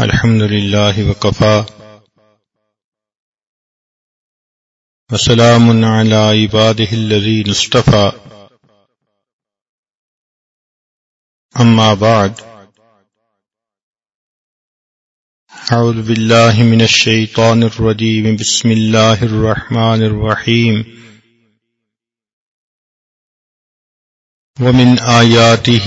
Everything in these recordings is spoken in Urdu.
الحمد لله وكفى وسلام على عباده الذين اصطفى أما بعد أعوذ بالله من الشيطان الرجيم بسم الله الرحمن الرحيم ومن آياته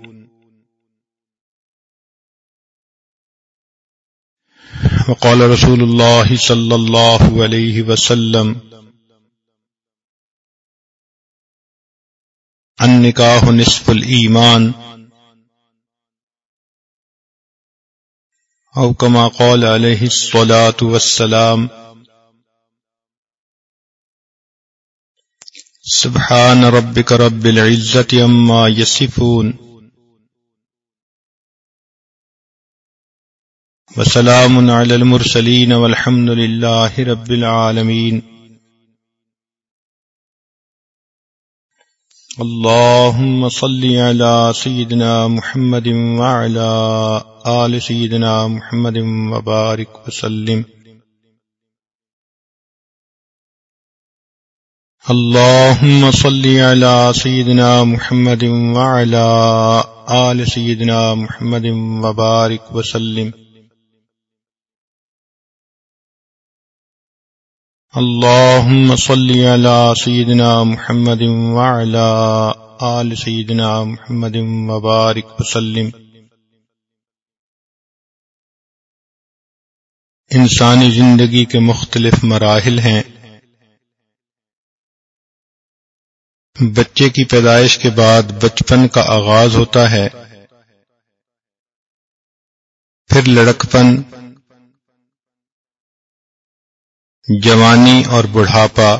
وقال رسول الله صلى الله عليه وسلم النكاح نصف الإيمان أو كما قال عليه الصلاة والسلام، سبحان ربك رب العزة أما يصفون وسلام على المرسلين والحمد لله رب العالمين اللهم صل على سيدنا محمد وعلى آل سيدنا محمد وبارك وسلم. اللهم صل على سيدنا محمد وعلى آل سيدنا محمد وبارك وسلم. اللهم صل على سيدنا محمد وعلى آل سيدنا محمد وبارك وسلم. انسانی زندگی کے مختلف مراحل ہیں۔ بچے کی پیدائش کے بعد بچپن کا آغاز ہوتا ہے۔ پھر لڑکپن جوانی اور بڑھاپا۔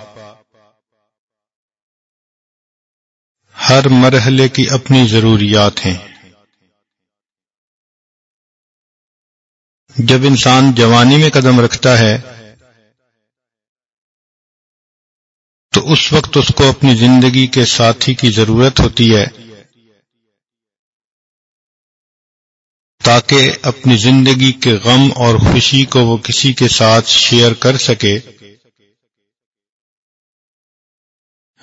ہر مرحلے کی اپنی ضروریات ہیں۔ جب انسان جوانی میں قدم رکھتا ہے، تو اس وقت اس کو اپنی زندگی کے ساتھی کی ضرورت ہوتی ہے۔ تاکہ اپنی زندگی کے غم اور خوشی کو وہ کسی کے ساتھ شیئر کر سکے۔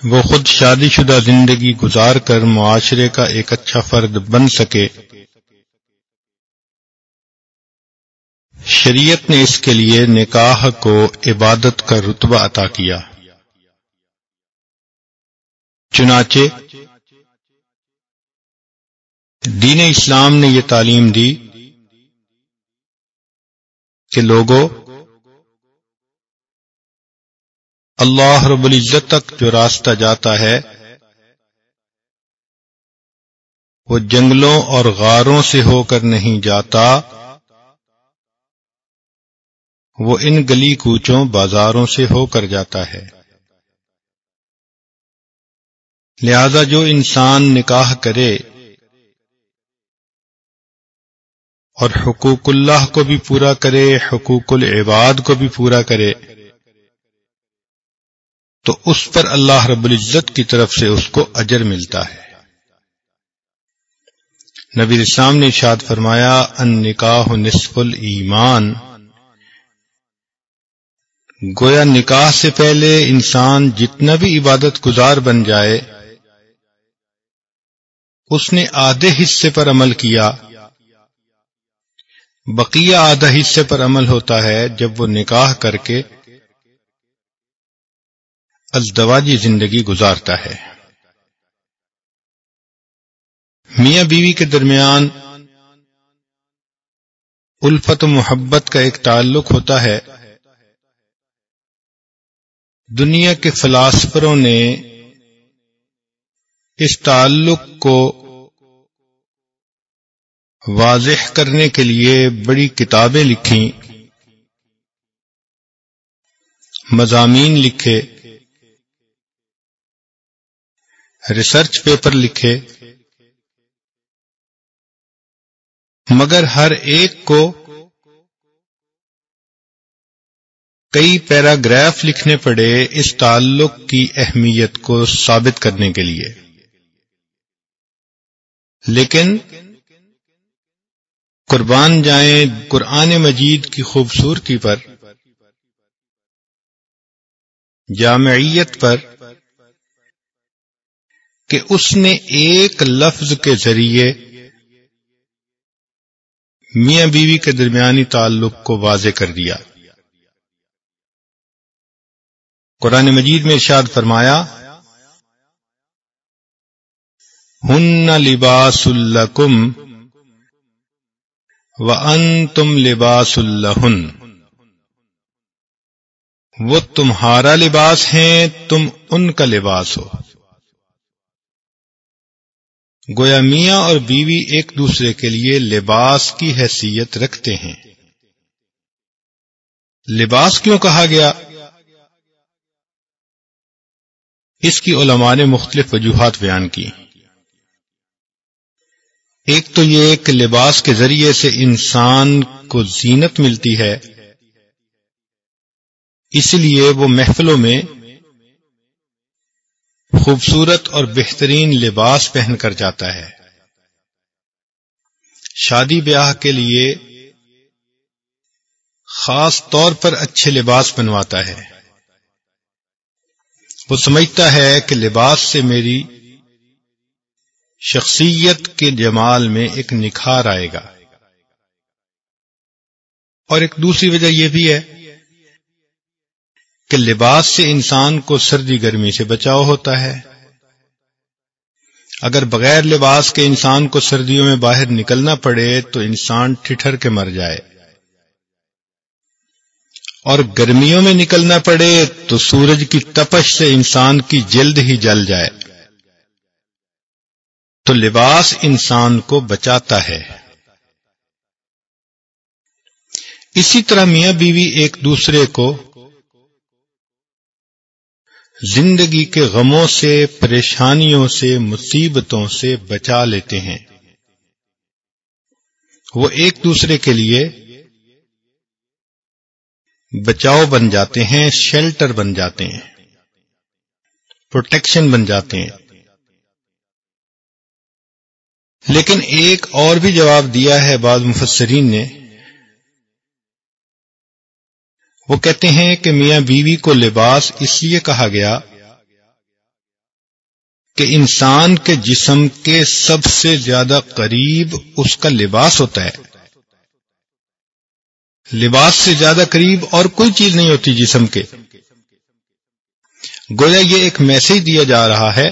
وہ خود شادی شدہ زندگی گزار کر معاشرے کا ایک اچھا فرد بن سکے۔ شریعت نے اس کے لیے نکاح کو عبادت کا رتبہ عطا کیا۔ چنانچہ دین اسلام نے یہ تعلیم دی کہ لوگوں، اللہ رب العزت تک جو راستہ جاتا ہے، وہ جنگلوں اور غاروں سے ہو کر نہیں جاتا، وہ ان گلی کوچوں، بازاروں سے ہو کر جاتا ہے۔ لہذا جو انسان نکاح کرے اور حقوق اللہ کو بھی پورا کرے، حقوق العباد کو بھی پورا کرے۔ تو اس پر اللہ رب العزت کی طرف سے اس کو اجر ملتا ہے۔ نبی اسلام نے ارشاد فرمایا ان نکاح نصف الایمان۔ گویا نکاح سے پہلے انسان جتنا بھی عبادت گزار بن جائے، اس نے آدھے حصے پر عمل کیا۔ بقیہ آدھا حصے پر عمل ہوتا ہے جب وہ نکاح کر کے ازدواجی زندگی گزارتا ہے۔ میاں بیوی کے درمیان الفت و محبت کا ایک تعلق ہوتا ہے۔ دنیا کے فلاسفروں نے اس تعلق کو واضح کرنے کے لیے بڑی کتابیں لکھی مضامین لکھے۔ ریسرچ پیپر لکھے۔ مگر ہر ایک کو کئی پیراگراف لکھنے پڑے اس تعلق کی اہمیت کو ثابت کرنے کے لیے۔ لیکن قربان جائیں قرآن مجید کی خوبصورتی پر، جامعیت پر، کہ اس نے ایک لفظ کے ذریعے میاں بیوی کے درمیانی تعلق کو واضح کر دیا۔ قرآن مجید میں ارشاد فرمایا، ہن لباس الکم و ان تم لباس الہن وہ تمہارا لباس ہیں تم ان کا لباس ہو۔ گویا میاں اور بیوی ایک دوسرے کے لیے لباس کی حیثیت رکھتے ہیں۔ لباس کیوں کہا گیا؟ اس کی علماء نے مختلف وجوہات بیان کی۔ ایک تو یہ کہ لباس کے ذریعے سے انسان کو زینت ملتی ہے اس لیے وہ محفلوں میں خوبصورت اور بہترین لباس پہن کر جاتا ہے۔ شادی بیاہ کے لیے خاص طور پر اچھے لباس بنواتا ہے۔ وہ سمجھتا ہے کہ لباس سے میری شخصیت کے جمال میں ایک نکھار آئے گا۔ اور ایک دوسری وجہ یہ بھی ہے کہ لباس سے انسان کو سردی گرمی سے بچاؤ ہوتا ہے۔ اگر بغیر لباس کے انسان کو سردیوں میں باہر نکلنا پڑے تو انسان ٹھٹھر کے مر جائے۔ اور گرمیوں میں نکلنا پڑے تو سورج کی تپش سے انسان کی جلد ہی جل جائے۔ تو لباس انسان کو بچاتا ہے۔ اسی طرح میاں بیوی ایک دوسرے کو زندگی کے غموں سے، پریشانیوں سے، مصیبتوں سے بچا لیتے ہیں۔ وہ ایک دوسرے کے لیے بچاؤ بن جاتے ہیں، شیلٹر بن جاتے ہیں، پروٹیکشن بن جاتے ہیں۔ لیکن ایک اور بھی جواب دیا ہے بعض مفسرین نے۔ وہ کہتے ہیں کہ میاں بیوی کو لباس اس لیے کہا گیا کہ انسان کے جسم کے سب سے زیادہ قریب اس کا لباس ہوتا ہے۔ لباس سے زیادہ قریب اور کوئی چیز نہیں ہوتی جسم کے۔ گویا یہ ایک میسج دیا جا رہا ہے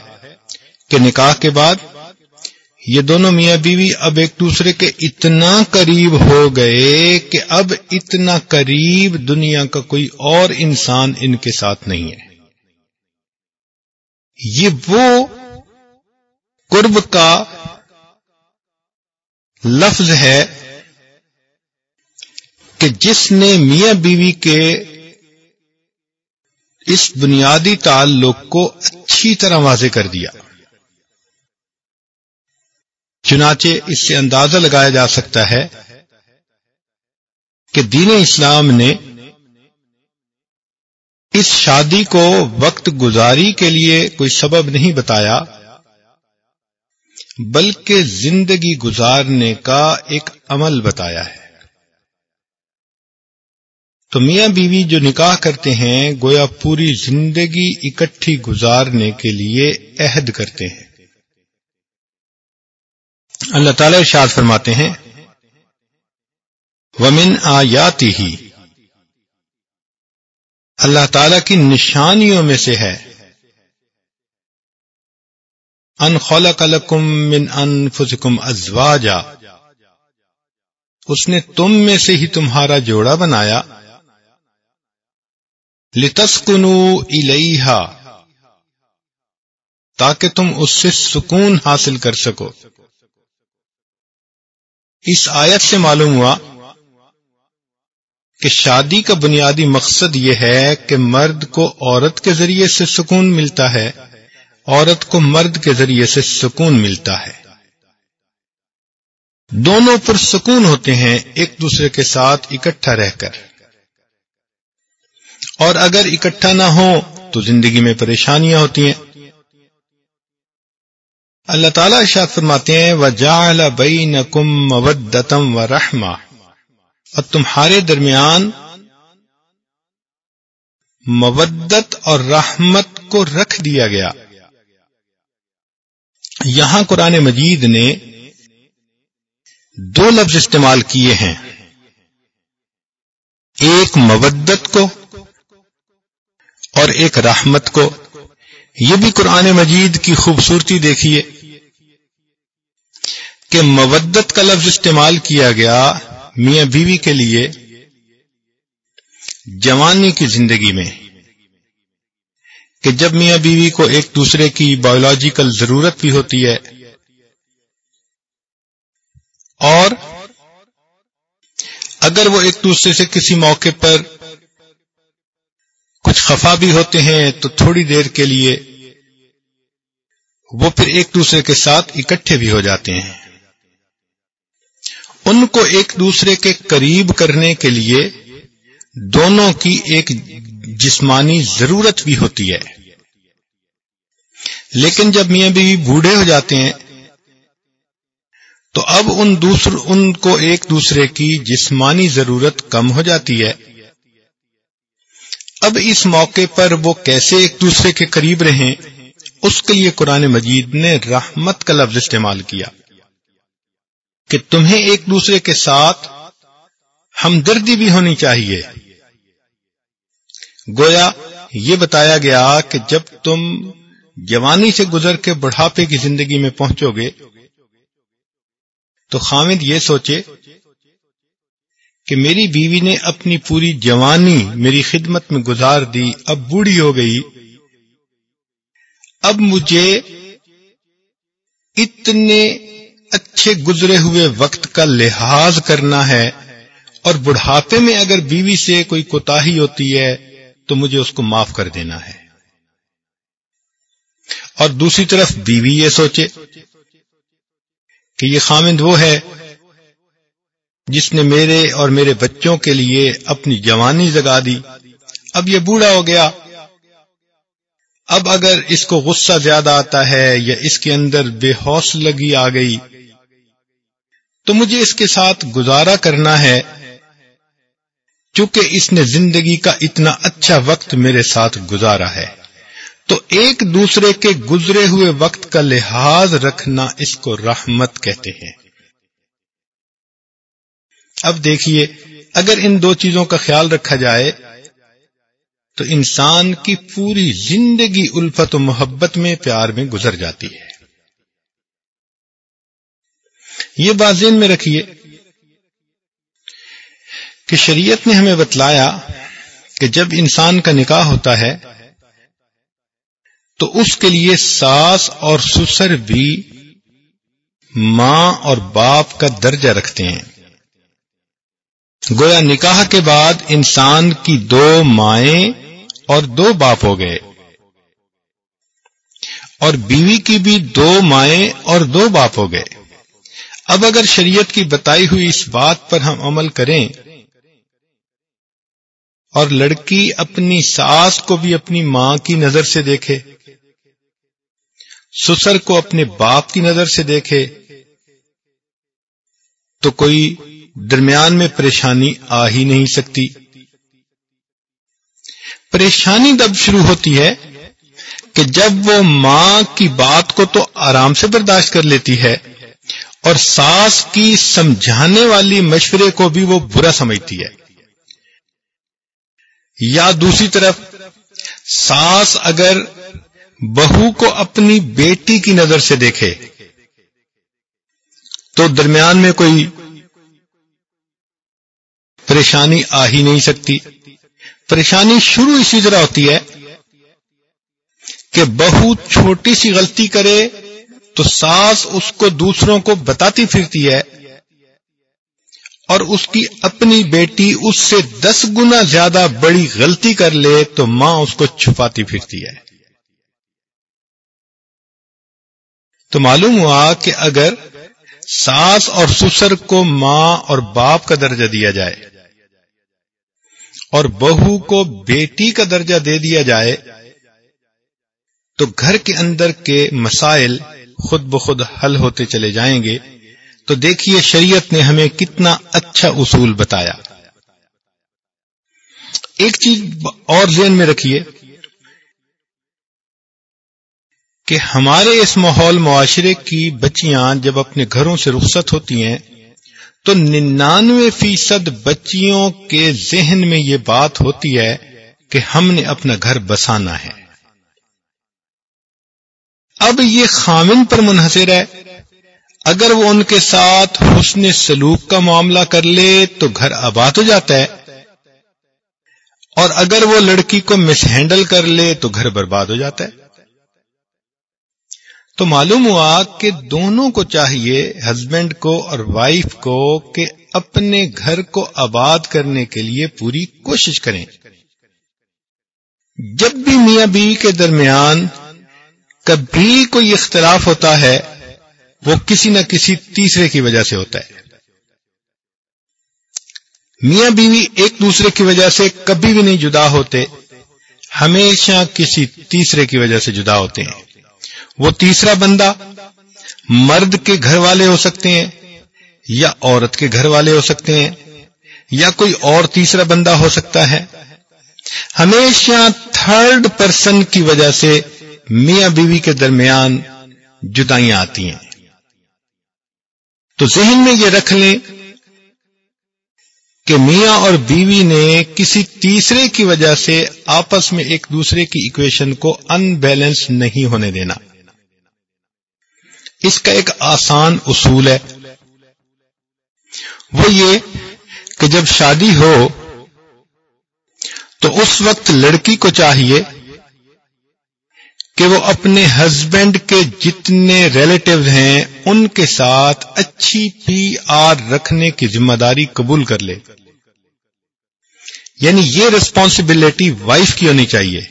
کہ نکاح کے بعد یہ دونوں میاں بیوی اب ایک دوسرے کے اتنا قریب ہو گئے کہ اب اتنا قریب دنیا کا کوئی اور انسان ان کے ساتھ نہیں ہے۔ یہ وہ قرب کا لفظ ہے کہ جس نے میاں بیوی کے اس بنیادی تعلق کو اچھی طرح واضح کر دیا۔ چنانچہ اس سے اندازہ لگایا جا سکتا ہے کہ دین اسلام نے اس شادی کو وقت گزاری کے لیے کوئی سبب نہیں بتایا، بلکہ زندگی گزارنے کا ایک عمل بتایا ہے۔ تو میاں بیوی جو نکاح کرتے ہیں، گویا پوری زندگی اکٹھی گزارنے کے لیے عہد کرتے ہیں۔ اللہ تعالی ارشاد فرماتے ہیں، ومن آیاتی ہی اللہ تعالی کی نشانیوں میں سے ہے۔ ان خلق لکم من انفسکم ازواجا اس نے تم میں سے ہی تمہارا جوڑا بنایا۔ لتسکنو الیہا تاکہ تم اس سے سکون حاصل کر سکو۔ اس آیت سے معلوم ہوا کہ شادی کا بنیادی مقصد یہ ہے کہ مرد کو عورت کے ذریعے سے سکون ملتا ہے، عورت کو مرد کے ذریعے سے سکون ملتا ہے۔ دونوں پر سکون ہوتے ہیں، ایک دوسرے کے ساتھ اکٹھا رہ کر۔ اور اگر اکٹھا نہ ہو تو زندگی میں پریشانیاں ہوتی ہیں۔ اللہ تعالیٰ اشاد فرماتے ہیں و جال بئی نکم مودتم و رحما اور تمہارے درمیان مودت اور رحمت کو رکھ دیا گیا۔ یہاں قرآن مجید نے دو لفظ استعمال کیے ہیں۔ ایک مودت کو اور ایک رحمت کو۔ یہ بھی قرآن مجید کی خوبصورتی دیکھیے۔ کہ مودت کا لفظ استعمال کیا گیا میاں بیوی کے لیے جوانی کی زندگی میں، کہ جب میاں بیوی کو ایک دوسرے کی بایولوجیکل ضرورت بھی ہوتی ہے، اور اگر وہ ایک دوسرے سے کسی موقع پر کچھ خفا بھی ہوتے ہیں تو تھوڑی دیر کے لیے وہ پھر ایک دوسرے کے ساتھ اکٹھے بھی ہو جاتے ہیں۔ ان کو ایک دوسرے کے قریب کرنے کے لیے دونوں کی ایک جسمانی ضرورت بھی ہوتی ہے۔ لیکن جب میاں بیوی بوڑھے ہو جاتے ہیں، تو اب ان دوسر، ان کو ایک دوسرے کی جسمانی ضرورت کم ہو جاتی ہے۔ اب اس موقع پر وہ کیسے ایک دوسرے کے قریب رہیں، اس کے لیے قرآن مجید نے رحمت کا لفظ استعمال کیا۔ کہ تمہیں ایک دوسرے کے ساتھ ہمدردی بھی ہونی چاہیے۔ گویا یہ بتایا گیا کہ جب تم جوانی سے گزر کے بڑھاپے کی زندگی میں پہنچو گے، تو خامد یہ سوچے کہ میری بیوی نے اپنی پوری جوانی میری خدمت میں گزار دی، اب بوڑھی ہو گئی۔ اب مجھے اتنے اچھے گزرے ہوئے وقت کا لحاظ کرنا ہے اور بڑھاپے میں اگر بیوی سے کوئی کوتا ہوتی ہے تو مجھے اس کو معاف کر دینا ہے۔ اور دوسری طرف بیوی یہ سوچے کہ یہ خامند وہ ہے جس نے میرے اور میرے بچوں کے لیے اپنی جوانی جگا دی۔ اب یہ بوڑھا ہو گیا۔ اب اگر اس کو غصہ زیادہ آتا ہے یا اس کے اندر بے حوصلگی آ گئی، تو مجھے اس کے ساتھ گزارا کرنا ہے، چونکہ اس نے زندگی کا اتنا اچھا وقت میرے ساتھ گزارا ہے۔ تو ایک دوسرے کے گزرے ہوئے وقت کا لحاظ رکھنا اس کو رحمت کہتے ہیں۔ اب دیکھیے، اگر ان دو چیزوں کا خیال رکھا جائے تو انسان کی پوری زندگی الفت و محبت میں پیار میں گزر جاتی ہے۔ یہ بات ذہن میں رکھیے کہ شریعت نے ہمیں بتلایا کہ جب انسان کا نکاح ہوتا ہے تو اس کے لیے ساس اور سسر بھی ماں اور باپ کا درجہ رکھتے ہیں۔ گویا نکاح کے بعد انسان کی دو مائیں اور دو باپ ہو گئے۔ اور بیوی کی بھی دو مائیں اور دو باپ ہو گئے۔ اب اگر شریعت کی بتائی ہوئی اس بات پر ہم عمل کریں اور لڑکی اپنی ساس کو بھی اپنی ماں کی نظر سے دیکھے، سسر کو اپنے باپ کی نظر سے دیکھے، تو کوئی درمیان میں پریشانی آ ہی نہیں سکتی۔ پریشانی تب شروع ہوتی ہے کہ جب وہ ماں کی بات کو تو آرام سے برداشت کر لیتی ہے اور ساس کی سمجھانے والی مشورے کو بھی وہ برا سمجھتی ہے۔ یا دوسری طرف، ساس اگر بہو کو اپنی بیٹی کی نظر سے دیکھے تو درمیان میں کوئی پریشانی آ ہی نہیں سکتی۔ پریشانی شروع اسی طرح ہوتی ہے کہ بہو چھوٹی سی غلطی کرے تو ساس اس کو دوسروں کو بتاتی پھرتی ہے اور اس کی اپنی بیٹی اس سے دس گنا زیادہ بڑی غلطی کر لے تو ماں اس کو چھپاتی پھرتی ہے۔ تو معلوم ہوا کہ اگر ساس اور سسر کو ماں اور باپ کا درجہ دیا جائے اور بہو کو بیٹی کا درجہ دے دیا جائے تو گھر کے اندر کے مسائل خود بخود حل ہوتے چلے جائیں گے۔ تو دیکھیے شریعت نے ہمیں کتنا اچھا اصول بتایا۔ ایک چیز اور ذہن میں رکھیے کہ ہمارے اس ماحول معاشرے کی بچیاں جب اپنے گھروں سے رخصت ہوتی ہیں تو ننانوے فیصد بچیوں کے ذہن میں یہ بات ہوتی ہے کہ ہم نے اپنا گھر بسانا ہے۔ اب یہ خامن پر منحصر ہے۔ اگر وہ ان کے ساتھ حسن سلوک کا معاملہ کر لے تو گھر آباد ہو جاتا ہے۔ اور اگر وہ لڑکی کو مس ہینڈل کر لے تو گھر برباد ہو جاتا ہے۔ تو معلوم ہوا کہ دونوں کو چاہیے ہسبینڈ کو اور وائف کو کہ اپنے گھر کو آباد کرنے کے لیے پوری کوشش کریں۔ جب بھی میاں بیوی کے درمیان کبھی کوئی اختلاف ہوتا ہے، وہ کسی نہ کسی تیسرے کی وجہ سے ہوتا ہے۔ میاں بیوی ایک دوسرے کی وجہ سے کبھی بھی نہیں جدا ہوتے، ہمیشہ کسی تیسرے کی وجہ سے جدا ہوتے ہیں۔ وہ تیسرا بندہ مرد کے گھر والے ہو سکتے ہیں یا عورت کے گھر والے ہو سکتے ہیں یا کوئی اور تیسرا بندہ ہو سکتا ہے۔ ہمیشہ تھرڈ پرسن کی وجہ سے میاں بیوی کے درمیان جدائیاں آتی ہیں۔ تو ذہن میں یہ رکھ لیں کہ میاں اور بیوی نے کسی تیسرے کی وجہ سے آپس میں ایک دوسرے کی اکویشن کو ان بیلنس نہیں ہونے دینا۔ اس کا ایک آسان اصول ہے۔ وہ یہ کہ جب شادی ہو تو اس وقت لڑکی کو چاہیے کہ وہ اپنے ہسبینڈ کے جتنے ریلیٹو ہیں ان کے ساتھ اچھی پی آر رکھنے کی ذمہ داری قبول کر لے۔ یعنی یہ ریسپانسبلٹی وائف کی ہونی چاہیے۔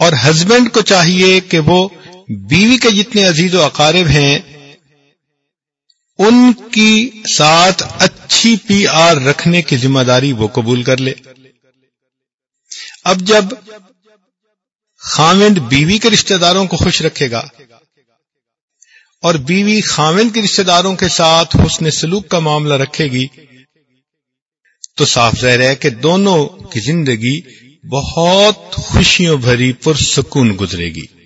اور ہسبینڈ کو چاہیے کہ وہ بیوی کے جتنے عزیز و اقارب ہیں، ان کی ساتھ اچھی پی آر رکھنے کی ذمہ داری وہ قبول کر لے۔ اب جب خامند بیوی کے رشتہ داروں کو خوش رکھے گا اور بیوی خامند کے رشتہ داروں کے ساتھ حسن سلوک کا معاملہ رکھے گی، تو صاف ظاہر ہے کہ دونوں کی زندگی بہت خوشیوں بھری پرسکون گزرے گی۔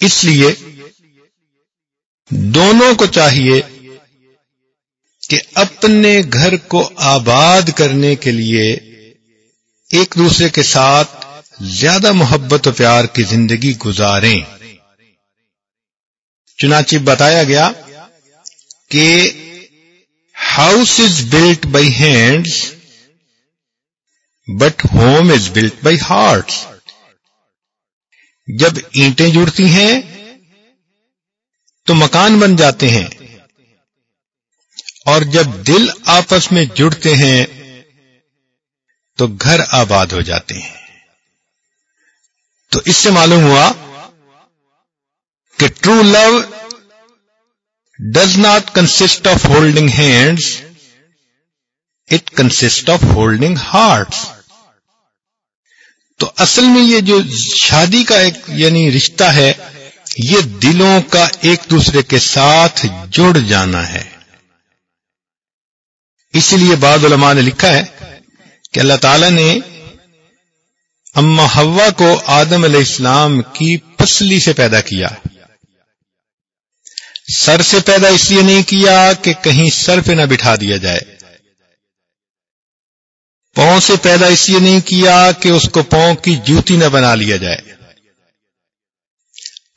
اس لیے دونوں کو چاہیے کہ اپنے گھر کو آباد کرنے کے لیے ایک دوسرے کے ساتھ زیادہ محبت و پیار کی زندگی گزاریں۔ چنانچہ بتایا گیا کہ house is built by hands but home is built by hearts جب اینٹیں جڑتی ہیں تو مکان بن جاتے ہیں اور جب دل آپس میں جڑتے ہیں تو گھر آباد ہو جاتے ہیں۔ تو اس سے معلوم ہوا کہ true love does not consist of holding hands it consist of holding hearts تو اصل میں یہ جو شادی کا ایک یعنی رشتہ ہے، یہ دلوں کا ایک دوسرے کے ساتھ جڑ جانا ہے۔ اسی لیے بعض علماء نے لکھا ہے کہ اللہ تعالی نے اما ہوا کو آدم علیہ السلام کی پسلی سے پیدا کیا۔ سر سے پیدا اس لیے نہیں کیا کہ کہیں سر پہ نہ بٹھا دیا جائے۔ پاؤں سے پیدا اس لیے نہیں کیا کہ اس کو پاؤں کی جوتی نہ بنا لیا جائے۔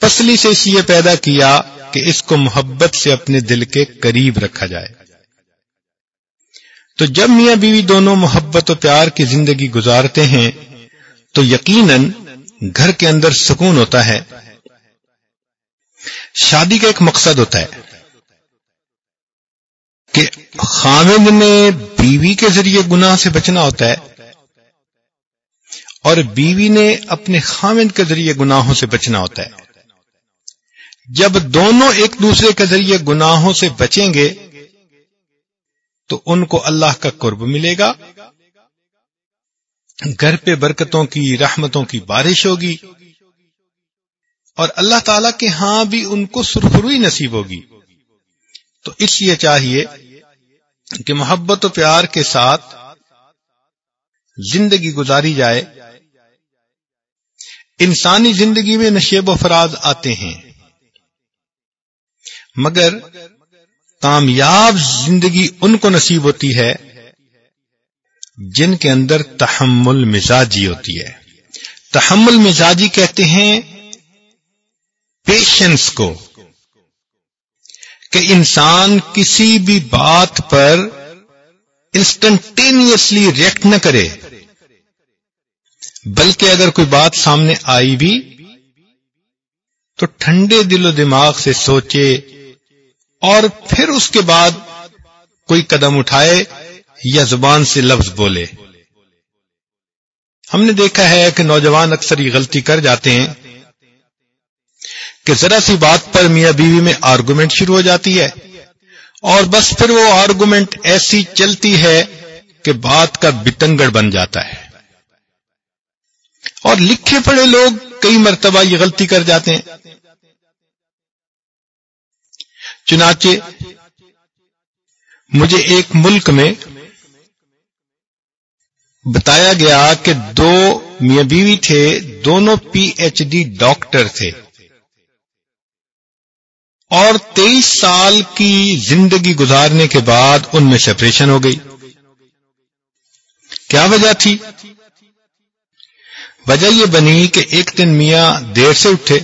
پسلی سے اس لیے پیدا کیا کہ اس کو محبت سے اپنے دل کے قریب رکھا جائے۔ تو جب میاں بیوی دونوں محبت و پیار کی زندگی گزارتے ہیں، تو یقیناً گھر کے اندر سکون ہوتا ہے۔ شادی کا ایک مقصد ہوتا ہے۔ کہ خامد نے بیوی کے ذریعے گناہ سے بچنا ہوتا ہے اور بیوی نے اپنے خامد کے ذریعے گناہوں سے بچنا ہوتا ہے۔ جب دونوں ایک دوسرے کے ذریعے گناہوں سے بچیں گے، تو ان کو اللہ کا قرب ملے گا۔ گھر پہ برکتوں کی، رحمتوں کی بارش ہوگی اور اللہ تعالی کے ہاں بھی ان کو سرخروئی نصیب ہوگی۔ تو اس لیے چاہیے کہ محبت و پیار کے ساتھ زندگی گزاری جائے۔ انسانی زندگی میں نشیب و فراز آتے ہیں، مگر کامیاب زندگی ان کو نصیب ہوتی ہے جن کے اندر تحمل مزاجی ہوتی ہے۔ تحمل مزاجی کہتے ہیں پیشنس کو۔ کہ انسان کسی بھی بات پر انسٹنٹینیسلی ریئیکٹ نہ کرے۔ بلکہ اگر کوئی بات سامنے آئی بھی تو ٹھنڈے دل و دماغ سے سوچے اور پھر اس کے بعد کوئی قدم اٹھائے یا زبان سے لفظ بولے۔ ہم نے دیکھا ہے کہ نوجوان اکثر یہ غلطی کر جاتے ہیں کہ ذرا سی بات پر میاں بیوی میں آرگومنٹ شروع ہو جاتی ہے۔ اور بس پھر وہ آرگومنٹ ایسی چلتی ہے کہ بات کا بتنگڑ بن جاتا ہے۔ اور لکھے پڑے لوگ کئی مرتبہ یہ غلطی کر جاتے ہیں۔ چنانچہ مجھے ایک ملک میں بتایا گیا کہ دو میاں بیوی تھے، دونوں پی ایچ ڈی ڈاکٹر تھے۔ اور تیئیس سال کی زندگی گزارنے کے بعد ان میں سپریشن ہو گئی۔ کیا وجہ تھی؟ وجہ یہ بنی کہ ایک دن میاں دیر سے اٹھے،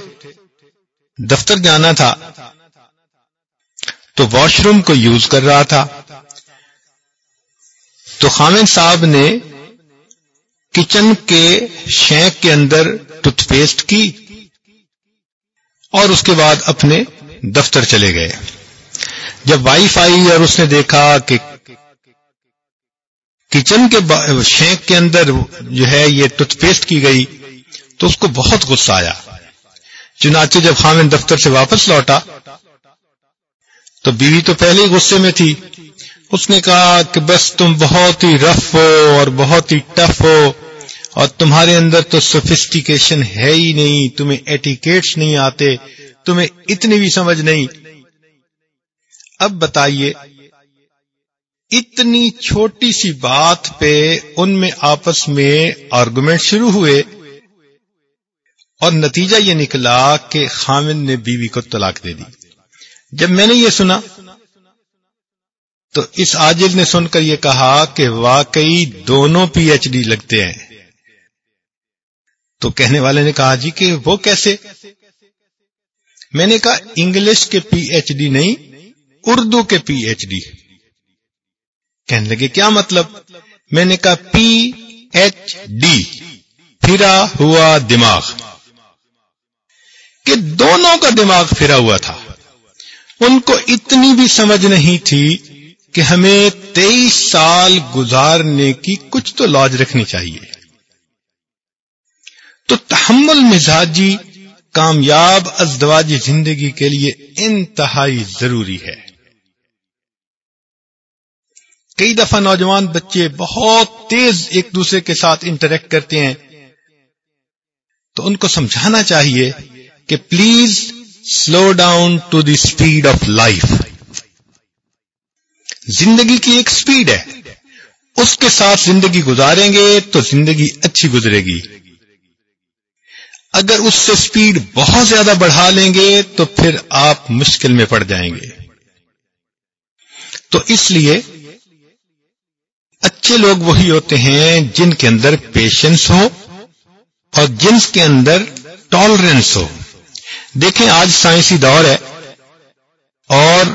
دفتر جانا تھا، تو واش روم کو یوز کر رہا تھا۔ تو خامن صاحب نے کچن کے شینک کے اندر ٹوتھ پیسٹ کی اور اس کے بعد اپنے دفتر چلے گئے۔ جب وائی فائی اور اس نے دیکھا کہ کچن کے شینک کے اندر جو ہے یہ ٹوتھ پیسٹ کی گئی تو اس کو بہت غصہ آیا۔ چنانچہ جب خامن دفتر سے واپس لوٹا تو بیوی تو پہلے ہی غصے میں تھی۔ اس نے کہا کہ بس تم بہت ہی رف ہو اور بہت ہی ٹف ہو اور تمہارے اندر تو سوفسٹیکیشن ہے ہی نہیں، تمہیں ایٹیکیٹس نہیں آتے۔ تمہیں اتنی بھی سمجھ نہیں۔ اب بتائیے، اتنی چھوٹی سی بات پہ ان میں آپس میں آرگومنٹ شروع ہوئے اور نتیجہ یہ نکلا کہ خامد نے بیوی کو طلاق دے دی۔ جب میں نے یہ سنا تو اس آجل نے سن کر یہ کہا کہ واقعی دونوں پی ایچ ڈی لگتے ہیں۔ تو کہنے والے نے کہا جی کہ وہ کیسے؟ میں نے کہا انگلش کے پی ایچ ڈی نہیں، اردو کے پی ایچ ڈی۔ کہنے لگے کیا مطلب؟ میں نے کہا پی ایچ ڈی۔ پھرا ہوا دماغ۔ کہ دونوں کا دماغ پھرا ہوا تھا۔ ان کو اتنی بھی سمجھ نہیں تھی کہ ہمیں تیئیس سال گزارنے کی کچھ تو لاج رکھنی چاہیے۔ تو تحمل مزاجی کامیاب ازدواجی زندگی کے لیے انتہائی ضروری ہے۔ کئی دفعہ نوجوان بچے بہت تیز ایک دوسرے کے ساتھ انٹریکٹ کرتے ہیں۔ تو ان کو سمجھانا چاہیے کہ please slow down to the speed of life. زندگی کی ایک اسپیڈ ہے۔ اس کے ساتھ زندگی گزاریں گے تو زندگی اچھی گزرے گی۔ اگر اس سے سپیڈ بہت زیادہ بڑھا لیں گے تو پھر آپ مشکل میں پڑ جائیں گے۔ تو اس لیے اچھے لوگ وہی ہوتے ہیں جن کے اندر پیشنس ہو اور جنس کے اندر ٹالرنس ہو۔ دیکھیں آج سائنسی دور ہے اور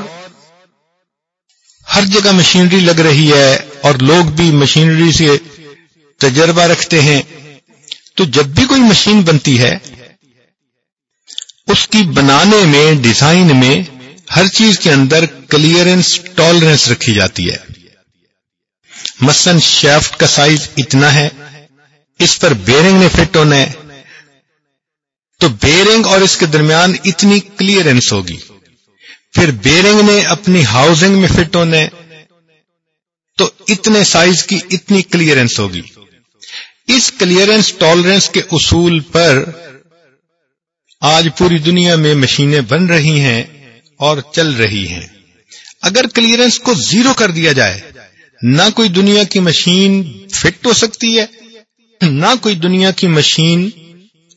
ہر جگہ مشینری لگ رہی ہے اور لوگ بھی مشینری سے تجربہ رکھتے ہیں۔ تو جب بھی کوئی مشین بنتی ہے، اس کی بنانے میں، ڈیزائن میں ہر چیز کے اندر کلیئرنس، ٹالرنس رکھی جاتی ہے۔ مثلا شیفٹ کا سائز اتنا ہے، اس پر بیرنگ نے فٹ ہونا ہے، تو بیرنگ اور اس کے درمیان اتنی کلیئرنس ہوگی۔ پھر بیرنگ نے اپنی ہاؤسنگ میں فٹ ہونا ہے، تو اتنے سائز کی اتنی کلیئرنس ہوگی۔ اس کلیئرنس ٹالرنس کے اصول پر آج پوری دنیا میں مشینیں بن رہی ہیں اور چل رہی ہیں۔ اگر کلیئرنس کو زیرو کر دیا جائے، نہ کوئی دنیا کی مشین فٹ ہو سکتی ہے، نہ کوئی دنیا کی مشین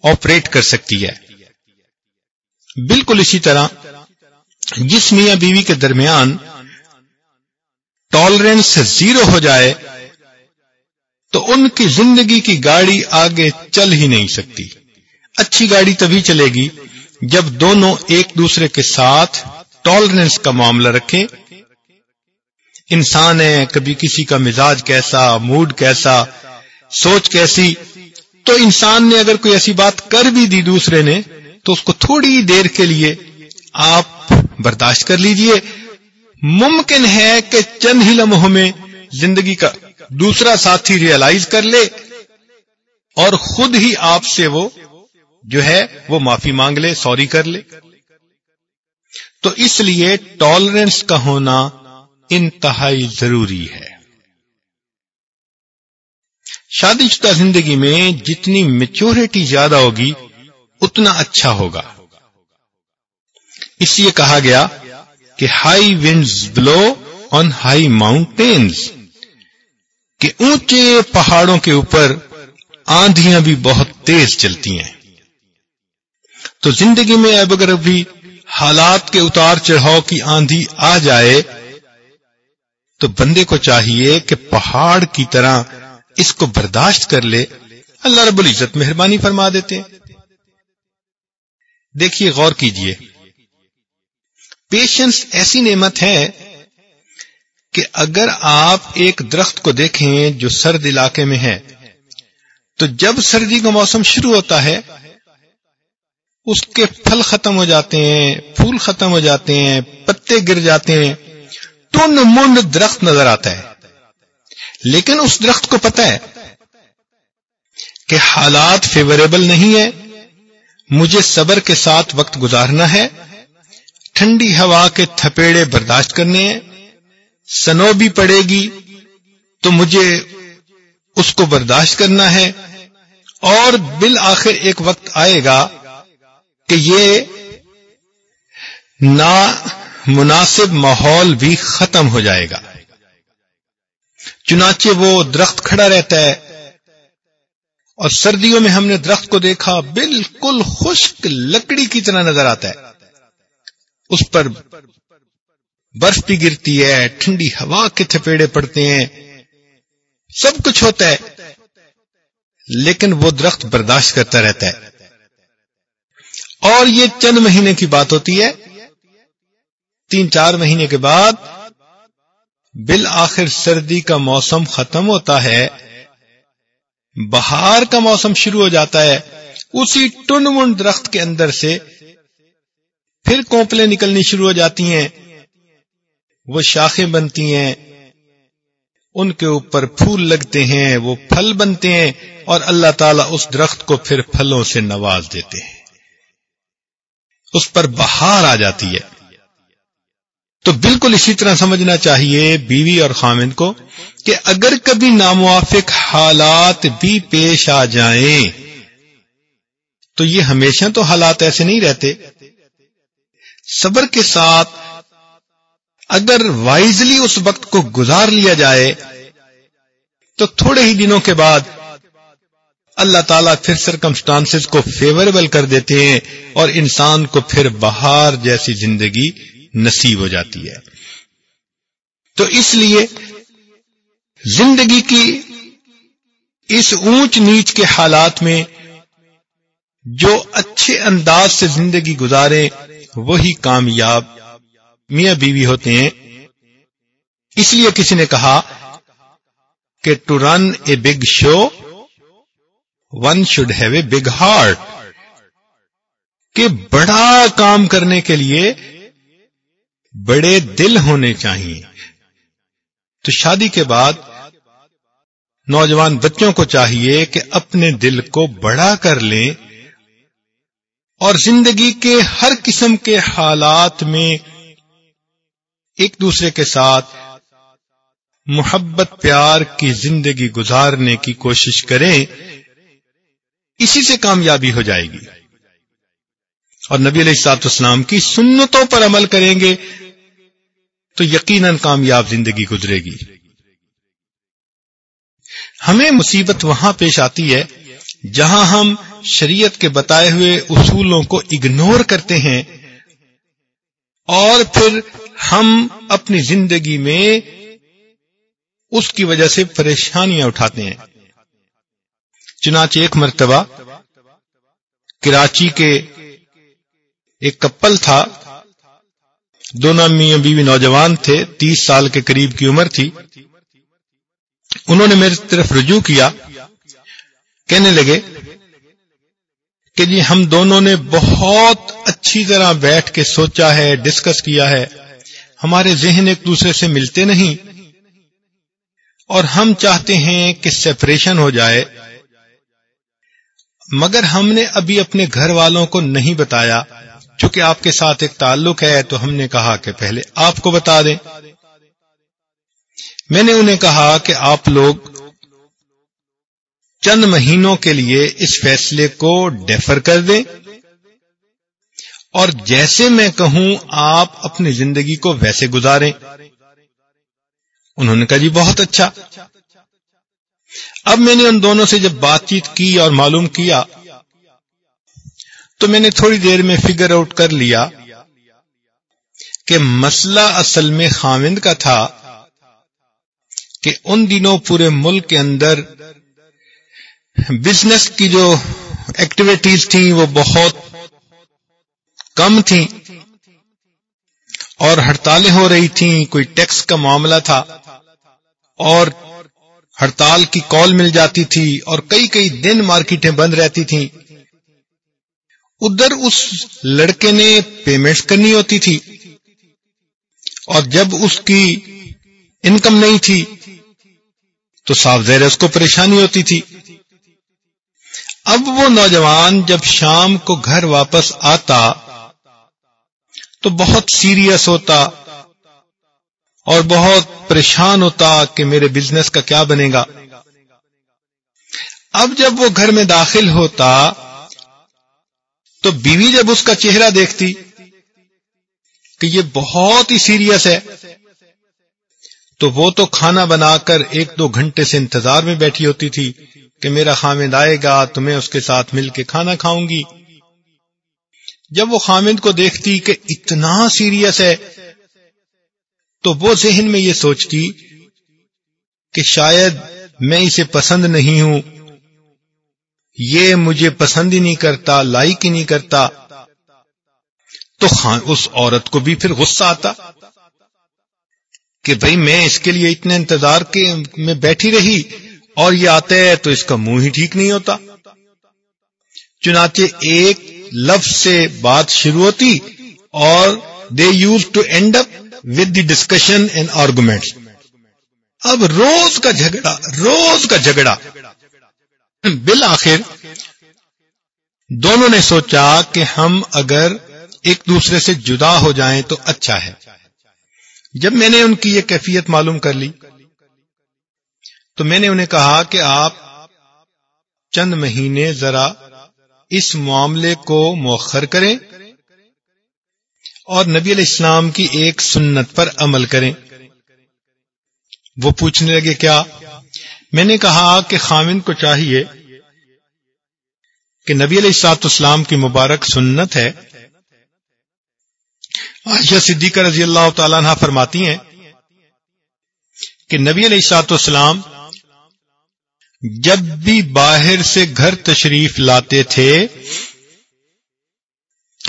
آپریٹ کر سکتی ہے۔ بالکل اسی طرح جس میاں بیوی کے درمیان ٹالرنس زیرو ہو جائے تو ان کی زندگی کی گاڑی آگے چل ہی نہیں سکتی۔ اچھی گاڑی تبھی چلے گی جب دونوں ایک دوسرے کے ساتھ ٹالرنس کا معاملہ رکھیں۔ انسان ہے، کبھی کسی کا مزاج کیسا موڈ کیسا، سوچ کیسی۔ تو انسان نے اگر کوئی ایسی بات کر بھی دی دوسرے نے، تو اس کو تھوڑی دیر کے لیے آپ برداشت کر لیجیے۔ ممکن ہے کہ چند ہی لمحوں میں زندگی کا دوسرا ساتھی ریئلائز کر لے اور خود ہی آپ سے وہ جو ہے وہ معافی مانگ لے سوری کر لے۔ تو اس لیے ٹالرنس کا ہونا انتہائی ضروری ہے۔ شادی شدہ زندگی میں جتنی میچورٹی زیادہ ہوگی، اتنا اچھا ہوگا۔ اس لیے کہا گیا کہ high winds blow on high mountains کہ اونچے پہاڑوں کے اوپر آندیاں بھی بہت تیز چلتی ہیں۔ تو زندگی میں اب اگر ابھی حالات کے اتار چڑھاؤ کی آندھی آ جائے، تو بندے کو چاہیے کہ پہاڑ کی طرح اس کو برداشت کر لے۔ اللہ رب العزت مہربانی فرما دیتے دیکھیے، غور کیجیے۔ پیشنس ایسی نعمت ہے کہ اگر آپ ایک درخت کو دیکھیں جو سرد علاقے میں ہے، تو جب سردی کا موسم شروع ہوتا ہے، اس کے پھل ختم ہو جاتے ہیں، پھول ختم ہو جاتے ہیں، پتے گر جاتے ہیں ٹن منڈ درخت نظر آتا ہے۔ لیکن اس درخت کو پتا ہے کہ حالات فیوریبل نہیں ہے مجھے صبر کے ساتھ وقت گزارنا ہے، ٹھنڈی ہوا کے تھپیڑے برداشت کرنے ہیں۔ سنو بھی پڑے گی تو مجھے اس کو برداشت کرنا ہے اور بالآخر ایک وقت آئے گا کہ یہ نا مناسب ماحول بھی ختم ہو جائے گا۔ چنانچہ وہ درخت کھڑا رہتا ہے اور سردیوں میں ہم نے درخت کو دیکھا، بالکل خشک لکڑی کی طرح نظر آتا ہے۔ اس پر برف بھی گرتی ہے، ٹھنڈی ہوا کے تھپیڑے پڑتے ہیں، سب کچھ ہوتا ہے، لیکن وہ درخت برداشت کرتا رہتا ہے۔ اور یہ چند مہینے کی بات ہوتی ہے۔ تین چار مہینے کے بعد بالآخر سردی کا موسم ختم ہوتا ہے۔ بہار کا موسم شروع ہو جاتا ہے۔ اسی ٹن منڈ درخت کے اندر سے پھر کوپلیں نکلنی شروع ہو جاتی ہیں۔ وہ شاخیں بنتی ہیں، ان کے اوپر پھول لگتے ہیں، وہ پھل بنتے ہیں اور اللہ تعالیٰ اس درخت کو پھر پھلوں سے نواز دیتے ہیں۔ اس پر بہار آ جاتی ہے۔ تو بالکل اسی طرح سمجھنا چاہیے بیوی اور خامن کو کہ اگر کبھی ناموافق حالات بھی پیش آ جائیں، تو یہ ہمیشہ تو حالات ایسے نہیں رہتے۔ صبر کے ساتھ اگر وائزلی اس وقت کو گزار لیا جائے، تو تھوڑے ہی دنوں کے بعد اللہ تعالیٰ پھر سرکمسٹانس کو فیوریبل کر دیتے ہیں اور انسان کو پھر بہار جیسی زندگی نصیب ہو جاتی ہے۔ تو اس لیے زندگی کی اس اونچ نیچ کے حالات میں جو اچھے انداز سے زندگی گزارے وہی کامیاب میاں بیوی ہوتے ہیں۔ اس لیے کسی نے کہا کہ to run a big show one should have a big heart کہ بڑا کام کرنے کے لیے بڑے دل ہونے چاہیے۔ تو شادی کے بعد نوجوان بچوں کو چاہیے کہ اپنے دل کو بڑا کر لیں اور زندگی کے ہر قسم کے حالات میں ایک دوسرے کے ساتھ محبت، پیار کی زندگی گزارنے کی کوشش کریں، اسی سے کامیابی ہو جائے گی۔ اور نبی علیہ السلاط اسلام کی سنتوں پر عمل کریں گے تو یقیناً کامیاب زندگی گزرے گی۔ ہمیں مصیبت وہاں پیش آتی ہے جہاں ہم شریعت کے بتائے ہوئے اصولوں کو اگنور کرتے ہیں اور پھر ہم اپنی زندگی میں اس کی وجہ سے پریشانیاں اٹھاتے ہیں۔ چنانچہ ایک مرتبہ کراچی کے ایک کپل تھا۔ دونوں میاں بیوی نوجوان تھے، تیس سال کے قریب کی عمر تھی۔ انہوں نے میری طرف رجوع کیا۔ کہنے لگے کہ جی ہم دونوں نے بہت اچھی طرح بیٹھ کے سوچا ہے، ڈسکس کیا ہے۔ ہمارے ذہن ایک دوسرے سے ملتے نہیں۔ اور ہم چاہتے ہیں کہ سیپریشن ہو جائے۔ مگر ہم نے ابھی اپنے گھر والوں کو نہیں بتایا۔ چونکہ آپ کے ساتھ ایک تعلق ہے، تو ہم نے کہا کہ پہلے آپ کو بتا دیں۔ میں نے انہیں کہا کہ آپ لوگ چند مہینوں کے لیے اس فیصلے کو ڈیفر کر دیں۔ اور جیسے میں کہوں، آپ اپنی زندگی کو ویسے گزاریں۔ انہوں نے کہا جی بہت اچھا۔ اب میں نے ان دونوں سے جب بات چیت کی اور معلوم کیا، تو میں نے تھوڑی دیر میں فگر آؤٹ کر لیا کہ مسئلہ اصل میں خامند کا تھا کہ ان دنوں پورے ملک کے اندر بزنس کی جو ایکٹیویٹیز تھیں، وہ بہت کم تھیں اور ہڑتالیں ہو رہی تھیں، کوئی ٹیکس کا معاملہ تھا اور ہڑتال کی کال مل جاتی تھی اور کئی کئی دن مارکیٹیں بند رہتی تھیں۔ ادھر اس لڑکے نے پیمنٹس کرنی ہوتی تھی اور جب اس کی انکم نہیں تھی تو صاف زیر اس کو پریشانی ہوتی تھی۔ اب وہ نوجوان جب شام کو گھر واپس آتا تو بہت سیریس ہوتا اور بہت پریشان ہوتا کہ میرے بزنس کا کیا بنے گا۔ اب جب وہ گھر میں داخل ہوتا تو بیوی جب اس کا چہرہ دیکھتی کہ یہ بہت ہی سیریس ہے تو وہ تو کھانا بنا کر ایک دو گھنٹے سے انتظار میں بیٹھی ہوتی تھی کہ میرا خامد آئے گا تو میں اس کے ساتھ مل کے کھانا کھاؤں گی۔ جب وہ خامد کو دیکھتی کہ اتنا سیریس ہے، تو وہ ذہن میں یہ سوچتی کہ شاید میں اسے پسند نہیں ہوں۔ یہ مجھے پسند ہی نہیں کرتا لائک ہی نہیں کرتا۔ تو خان، اس عورت کو بھی پھر غصہ آتا کہ بھائی میں اس کے لیے اتنے انتظار کے میں بیٹھی رہی اور یہ آتا ہے تو اس کا منہ ہی ٹھیک نہیں ہوتا۔ چنانچہ ایک لفظ سے بات شروع ہوتی اور they use to end up with the discussion and argument اب روز کا جھگڑا، روز کا جھگڑا۔ بالآخر دونوں نے سوچا کہ ہم اگر ایک دوسرے سے جدا ہو جائیں تو اچھا ہے۔ جب میں نے ان کی یہ کیفیت معلوم کر لی، تو میں نے انہیں کہا کہ آپ چند مہینے ذرا اس معاملے کو مؤخر کریں اور نبی علیہ السلام کی ایک سنت پر عمل کریں۔ وہ پوچھنے لگے، کیا؟ میں نے کہا کہ خامن کو چاہیے کہ نبی علیہ السلاط اسلام کی مبارک سنت ہے۔ عائشہ صدیقہ رضی اللہ تعالیٰ عنہ فرماتی ہیں کہ نبی علیہ السلاط اسلام جب بھی باہر سے گھر تشریف لاتے تھے،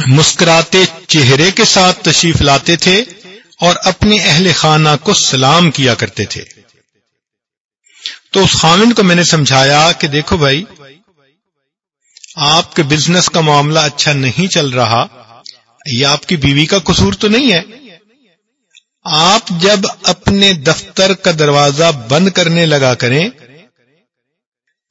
مسکراتے چہرے کے ساتھ تشریف لاتے تھے اور اپنے اہل خانہ کو سلام کیا کرتے تھے۔ تو اس خامن کو میں نے سمجھایا کہ دیکھو بھائی، آپ کے بزنس کا معاملہ اچھا نہیں چل رہا، یہ آپ کی بیوی کا قصور تو نہیں ہے۔ آپ جب اپنے دفتر کا دروازہ بند کرنے لگا کریں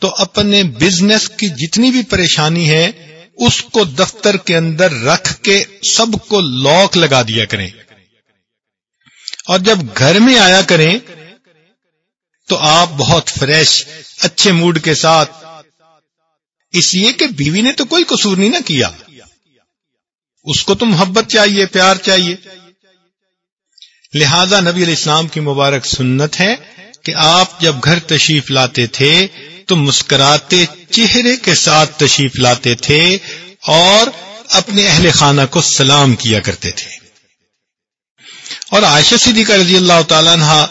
تو اپنے بزنس کی جتنی بھی پریشانی ہے، اس کو دفتر کے اندر رکھ کے سب کو لاک لگا دیا کریں۔ اور جب گھر میں آیا کریں، تو آپ بہت فریش اچھے موڈ کے ساتھ۔ اس لیے کہ بیوی نے تو کوئی قصور نہیں نہ کیا۔ اس کو تو محبت چاہیے، پیار چاہیے۔ لہذا نبی علیہ السلام کی مبارک سنت ہے کہ آپ جب گھر تشریف لاتے تھے تو مسکراتے چہرے کے ساتھ تشریف لاتے تھے اور اپنے اہل خانہ کو سلام کیا کرتے تھے۔ اور عائشہ صدیقہ رضی اللہ تعالیٰ عنہ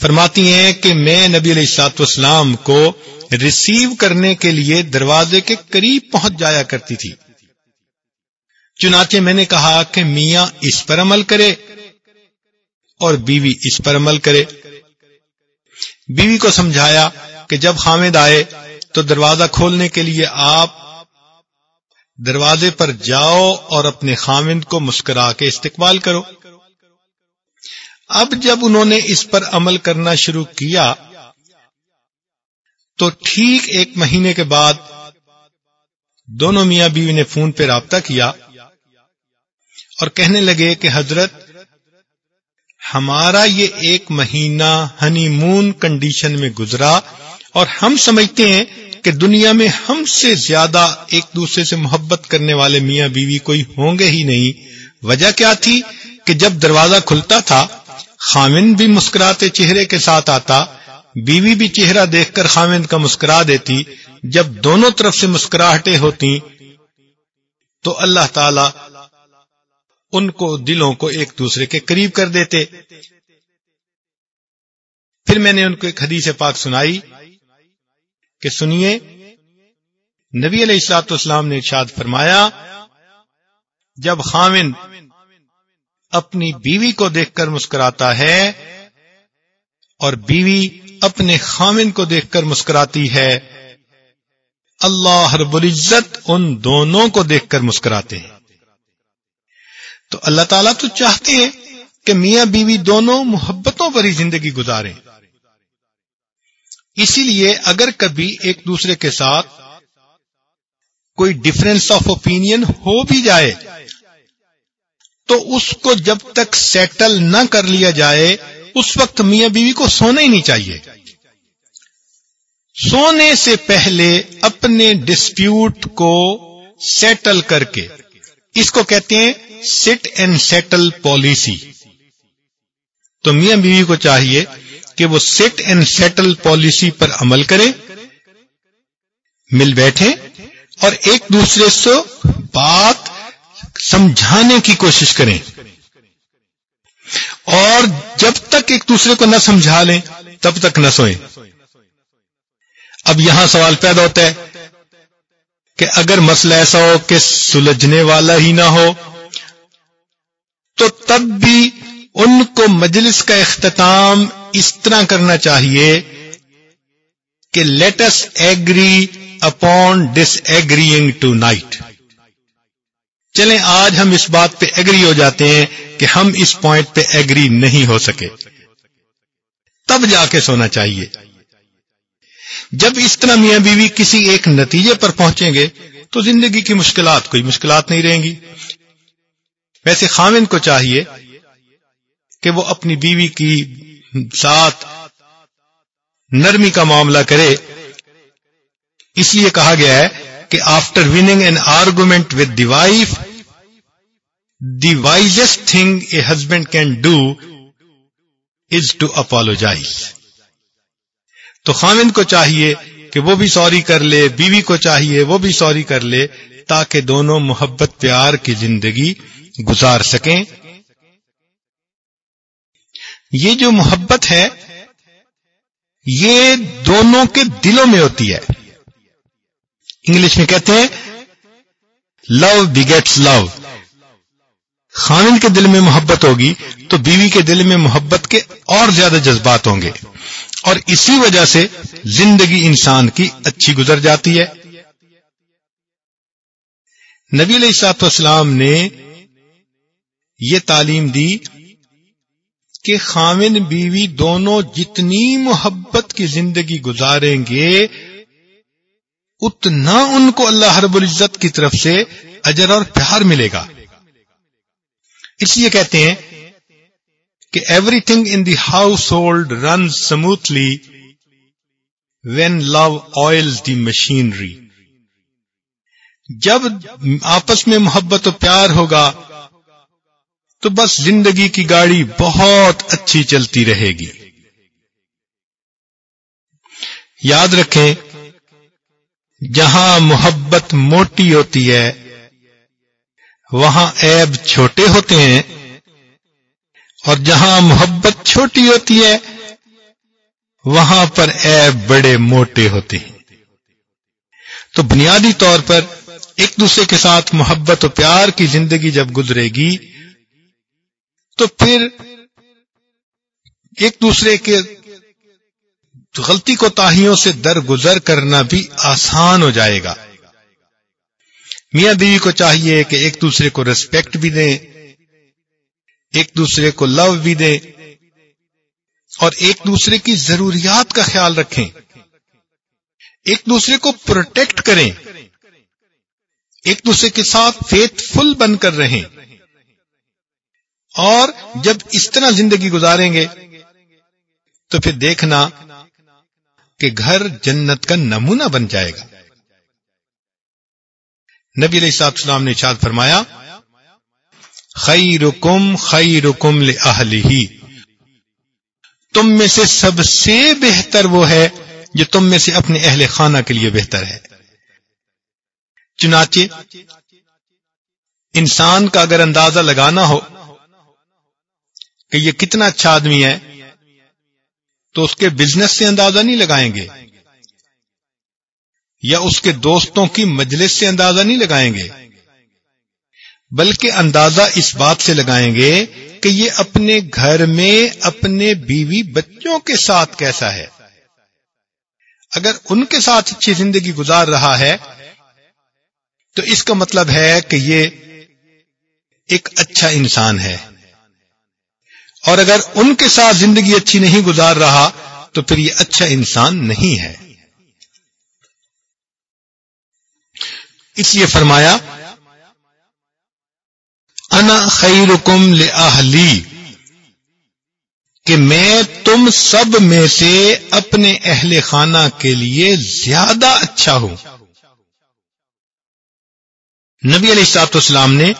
فرماتی ہیں کہ میں نبی علیہ السلاط والسلام کو ریسیو کرنے کے لیے دروازے کے قریب پہنچ جایا کرتی تھی۔ چنانچہ میں نے کہا کہ میاں اس پر عمل کرے اور بیوی اس پر عمل کرے۔ بیوی کو سمجھایا کہ جب حامد آئے تو دروازہ کھولنے کے لیے آپ دروازے پر جاؤ اور اپنے خامند کو مسکرا کے استقبال کرو۔ اب جب انہوں نے اس پر عمل کرنا شروع کیا تو ٹھیک ایک مہینے کے بعد دونوں میاں بیوی نے فون پہ رابطہ کیا اور کہنے لگے کہ حضرت ہمارا یہ ایک مہینہ ہنی مون کنڈیشن میں گزرا اور ہم سمجھتے ہیں کہ دنیا میں ہم سے زیادہ ایک دوسرے سے محبت کرنے والے میاں بیوی کوئی ہوں گے ہی نہیں۔ وجہ کیا تھی؟ کہ جب دروازہ کھلتا تھا خامن بھی مسکراتے چہرے کے ساتھ آتا، بیوی بھی چہرہ دیکھ کر خامن کا مسکرا دیتی۔ جب دونوں طرف سے مسکراہٹیں ہوتی تو اللہ تعالی ان کو دلوں کو ایک دوسرے کے قریب کر دیتے۔ پھر میں نے ان کو ایک حدیث پاک سنائی کہ سنیے، نبی علیہ السلاط اسلام نے ارشاد فرمایا، جب خامن اپنی بیوی کو دیکھ کر مسکراتا ہے اور بیوی اپنے خامن کو دیکھ کر مسکراتی ہے، اللہ رب العزت ان دونوں کو دیکھ کر مسکراتے ہیں۔ تو اللہ تعالیٰ تو چاہتے ہیں کہ میاں بیوی دونوں محبتوں پر ہی زندگی گزاریں۔ اسی لیے اگر کبھی ایک دوسرے کے ساتھ کوئی ڈفرینس آف اوپین ہو بھی جائے، تو اس کو جب تک سیٹل نہ کر لیا جائے، اس وقت میاں بیوی کو سونا ہی نہیں چاہیے۔ سونے سے پہلے اپنے ڈسپیوٹ کو سیٹل کر کے اس کو کہتے ہیں سٹ اینڈ سیٹل پالیسی تو میاں بیوی کو چاہیے کہ وہ سٹ اینڈ سیٹل پالیسی پر عمل کرے، مل بیٹھے، اور ایک دوسرے سے بات سمجھانے کی کوشش کریں۔ اور جب تک ایک دوسرے کو نہ سمجھا لیں، تب تک نہ سوئیں۔ اب یہاں سوال پیدا ہوتا ہے کہ اگر مسئلہ ایسا ہو کہ سلجھنے والا ہی نہ ہو، تو تب بھی ان کو مجلس کا اختتام اس طرح کرنا چاہیے کہ let's agree upon disagreeing tonight چلیں، آج ہم اس بات پہ ایگری ہو جاتے ہیں کہ ہم اس پوائنٹ پہ ایگری نہیں ہو سکے۔ تب جا کے سونا چاہیے۔ جب اس طرح میاں بیوی کسی ایک نتیجے پر پہنچیں گے، تو زندگی کی مشکلات کوئی مشکلات نہیں رہیں گی۔ ویسے خامن کو چاہیے کہ وہ اپنی بیوی کی ساتھ نرمی کا معاملہ کرے۔ اس لیے کہا گیا ہے کہ after winning an argument with the wife the wisest thing a husband can do is to apologise تو خامن کو چاہیے کہ وہ بھی سوری کر لے، بیوی کو چاہیے وہ بھی سوری کر لے، تاکہ دونوں محبت، پیار کی زندگی گزار سکیں۔ یہ جو محبت ہے، یہ دونوں کے دلوں میں ہوتی ہے۔ انگلش میں کہتے ہیں لو بگیٹس لو خامن کے دل میں محبت ہوگی تو بیوی کے دل میں محبت کے اور زیادہ جذبات ہوں گے۔ اور اسی وجہ سے زندگی انسان کی اچھی گزر جاتی ہے۔ نبی علیہ السلاط والسلام نے یہ تعلیم دی کہ خامن بیوی دونوں جتنی محبت کی زندگی گزاریں گے، اتنا ان کو اللہ رب العزت کی طرف سے اجر اور پیار ملے گا۔ اس لیے کہتے ہیں کہ everything in the household run smoothly when love oil the machinery جب آپس میں محبت و پیار ہوگا تو بس زندگی کی گاڑی بہت اچھی چلتی رہے گی۔ یاد رکھیں، جہاں محبت موٹی ہوتی ہے، وہاں عیب چھوٹے ہوتے ہیں۔ اور جہاں محبت چھوٹی ہوتی ہے، وہاں پر عیب بڑے موٹے ہوتے ہیں۔ تو بنیادی طور پر ایک دوسرے کے ساتھ محبت و پیار کی زندگی جب گزرے گی، تو پھر ایک دوسرے کے غلطی کو تاہیوں سے درگزر کرنا بھی آسان ہو جائے گا۔ میاں بیوی کو چاہیے کہ ایک دوسرے کو ریسپیکٹ بھی دیں۔ ایک دوسرے کو لو بھی دیں اور ایک دوسرے کی ضروریات کا خیال رکھیں۔ ایک دوسرے کو پروٹیکٹ کریں۔ ایک دوسرے کے ساتھ فیتھ فل بن کر رہیں۔ اور جب اس طرح زندگی گزاریں گے تو پھر دیکھنا کہ گھر جنت کا نمونہ بن جائے گا۔ نبی علیہ السلام نے چاد فرمایا خی رکم خی رکم تم میں سے سب سے بہتر وہ ہے جو تم میں سے اپنے اہل خانہ کے لیے بہتر ہے۔ چنانچہ، انسان کا اگر اندازہ لگانا ہو کہ یہ کتنا اچھا آدمی ہے، تو اس کے بزنس سے اندازہ نہیں لگائیں گے، یا اس کے دوستوں کی مجلس سے اندازہ نہیں لگائیں گے۔ بلکہ اندازہ اس بات سے لگائیں گے کہ یہ اپنے گھر میں اپنے بیوی بچوں کے ساتھ کیسا ہے۔ اگر ان کے ساتھ اچھی زندگی گزار رہا ہے، تو اس کا مطلب ہے کہ یہ ایک اچھا انسان ہے۔ اور اگر ان کے ساتھ زندگی اچھی نہیں گزار رہا، تو پھر یہ اچھا انسان نہیں ہے۔ اس لیے فرمایا انا خیرکم لاہلی کہ میں تم سب میں سے اپنے اہل خانہ کے لیے زیادہ اچھا ہوں۔ نبی علیہ السلاط اسلام نے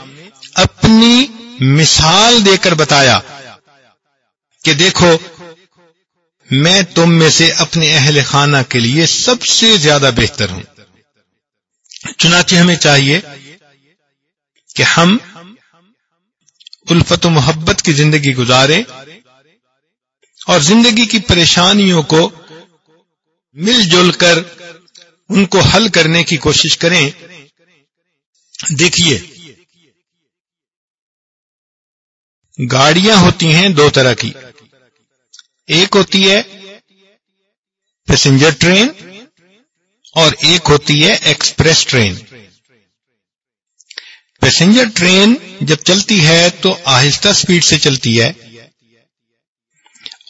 اپنی مثال دے کر بتایا کہ دیکھو، میں تم میں سے اپنے اہل خانہ کے لیے سب سے زیادہ بہتر ہوں۔ چنانچہ ہمیں چاہیے کہ ہم الفت و محبت کی زندگی گزاریں اور زندگی کی پریشانیوں کو مل جل کر ان کو حل کرنے کی کوشش کریں۔ دیکھیے، گاڑیاں ہوتی ہیں دو طرح کی۔ ایک ہوتی ہے پیسنجر ٹرین اور ایک ہوتی ہے ایکسپریس ٹرین پیسنجر ٹرین جب چلتی ہے تو آہستہ سپیڈ سے چلتی ہے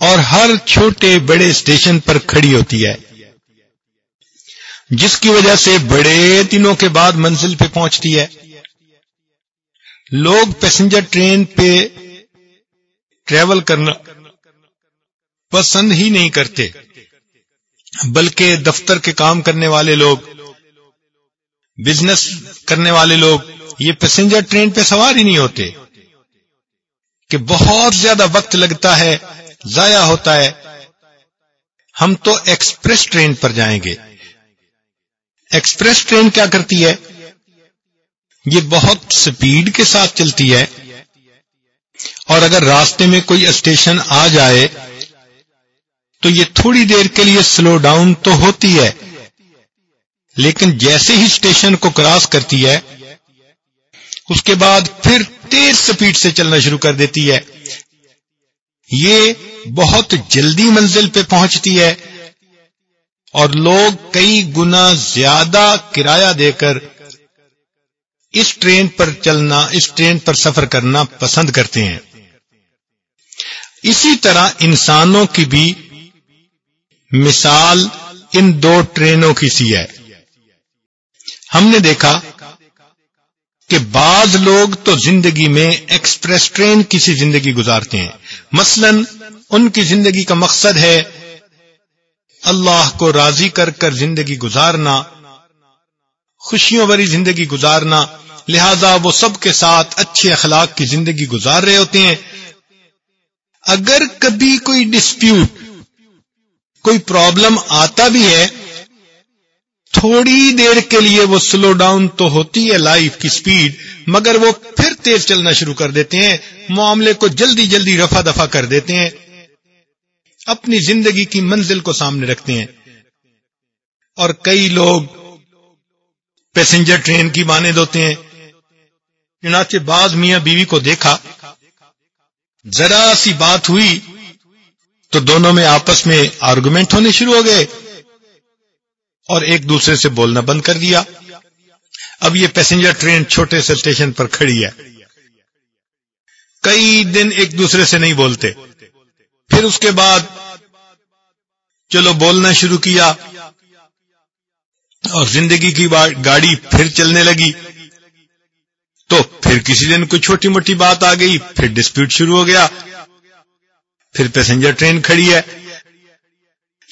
اور ہر چھوٹے بڑے اسٹیشن پر کھڑی ہوتی ہے۔ جس کی وجہ سے بڑے دنوں کے بعد منزل پہ پہنچتی ہے۔ لوگ پیسنجر ٹرین پہ ٹریول کرنا پسند ہی نہیں کرتے، بلکہ دفتر کے کام کرنے والے لوگ بزنس کرنے والے لوگ یہ پیسنجر ٹرین پہ سوار ہی نہیں ہوتے کہ بہت زیادہ وقت لگتا ہے، ضائع ہوتا ہے۔ ہم تو ایکسپریس ٹرین پر جائیں گے۔ ایکسپریس ٹرین کیا کرتی ہے؟ یہ بہت سپیڈ کے ساتھ چلتی ہے۔ اور اگر راستے میں کوئی اسٹیشن آ جائے، تو یہ تھوڑی دیر کے لیے سلو ڈاؤن تو ہوتی ہے۔ لیکن جیسے ہی اسٹیشن کو کراس کرتی ہے، اس کے بعد پھر تیز سپیڈ سے چلنا شروع کر دیتی ہے۔ یہ بہت جلدی منزل پہ پہنچتی ہے اور لوگ کئی گنا زیادہ کرایہ دے کر اس ٹرین پر چلنا، اس ٹرین پر سفر کرنا پسند کرتے ہیں۔ اسی طرح انسانوں کی بھی مثال ان دو ٹرینوں کی سی ہے۔ ہم نے دیکھا کہ بعض لوگ تو زندگی میں ایکسپریس ٹرین کسی زندگی گزارتے ہیں۔ مثلا ان کی زندگی کا مقصد ہے اللہ کو راضی کر کر زندگی گزارنا، خوشیوں بری زندگی گزارنا۔ لہذا وہ سب کے ساتھ اچھے اخلاق کی زندگی گزار رہے ہوتے ہیں۔ اگر کبھی کوئی ڈسپیوٹ کوئی پرابلم آتا بھی ہے تھوڑی دیر کے لیے وہ سلو ڈاؤن تو ہوتی ہے لائف کی سپیڈ، مگر وہ پھر تیز چلنا شروع کر دیتے ہیں، معاملے کو جلدی جلدی رفا دفا کر دیتے ہیں، اپنی زندگی کی منزل کو سامنے رکھتے ہیں۔ اور کئی لوگ پیسنجر ٹرین کی مانند ہوتے ہیں۔ چنانچہ بعض میاں بیوی کو دیکھا، ذرا سی بات ہوئی تو دونوں میں آپس میں آرگومنٹ ہونے شروع ہو گئے۔ اور ایک دوسرے سے بولنا بند کر دیا۔ اب یہ پیسنجر ٹرین چھوٹے سے اسٹیشن پر کھڑی ہے۔ کئی دن ایک دوسرے سے نہیں بولتے۔ پھر اس کے بعد چلو بولنا شروع کیا۔ اور زندگی کی گاڑی پھر چلنے لگی۔ تو پھر کسی دن کوئی چھوٹی موٹی بات آ گئی۔ پھر ڈسپیوٹ شروع ہو گیا۔ پھر پیسنجر ٹرین کھڑی ہے۔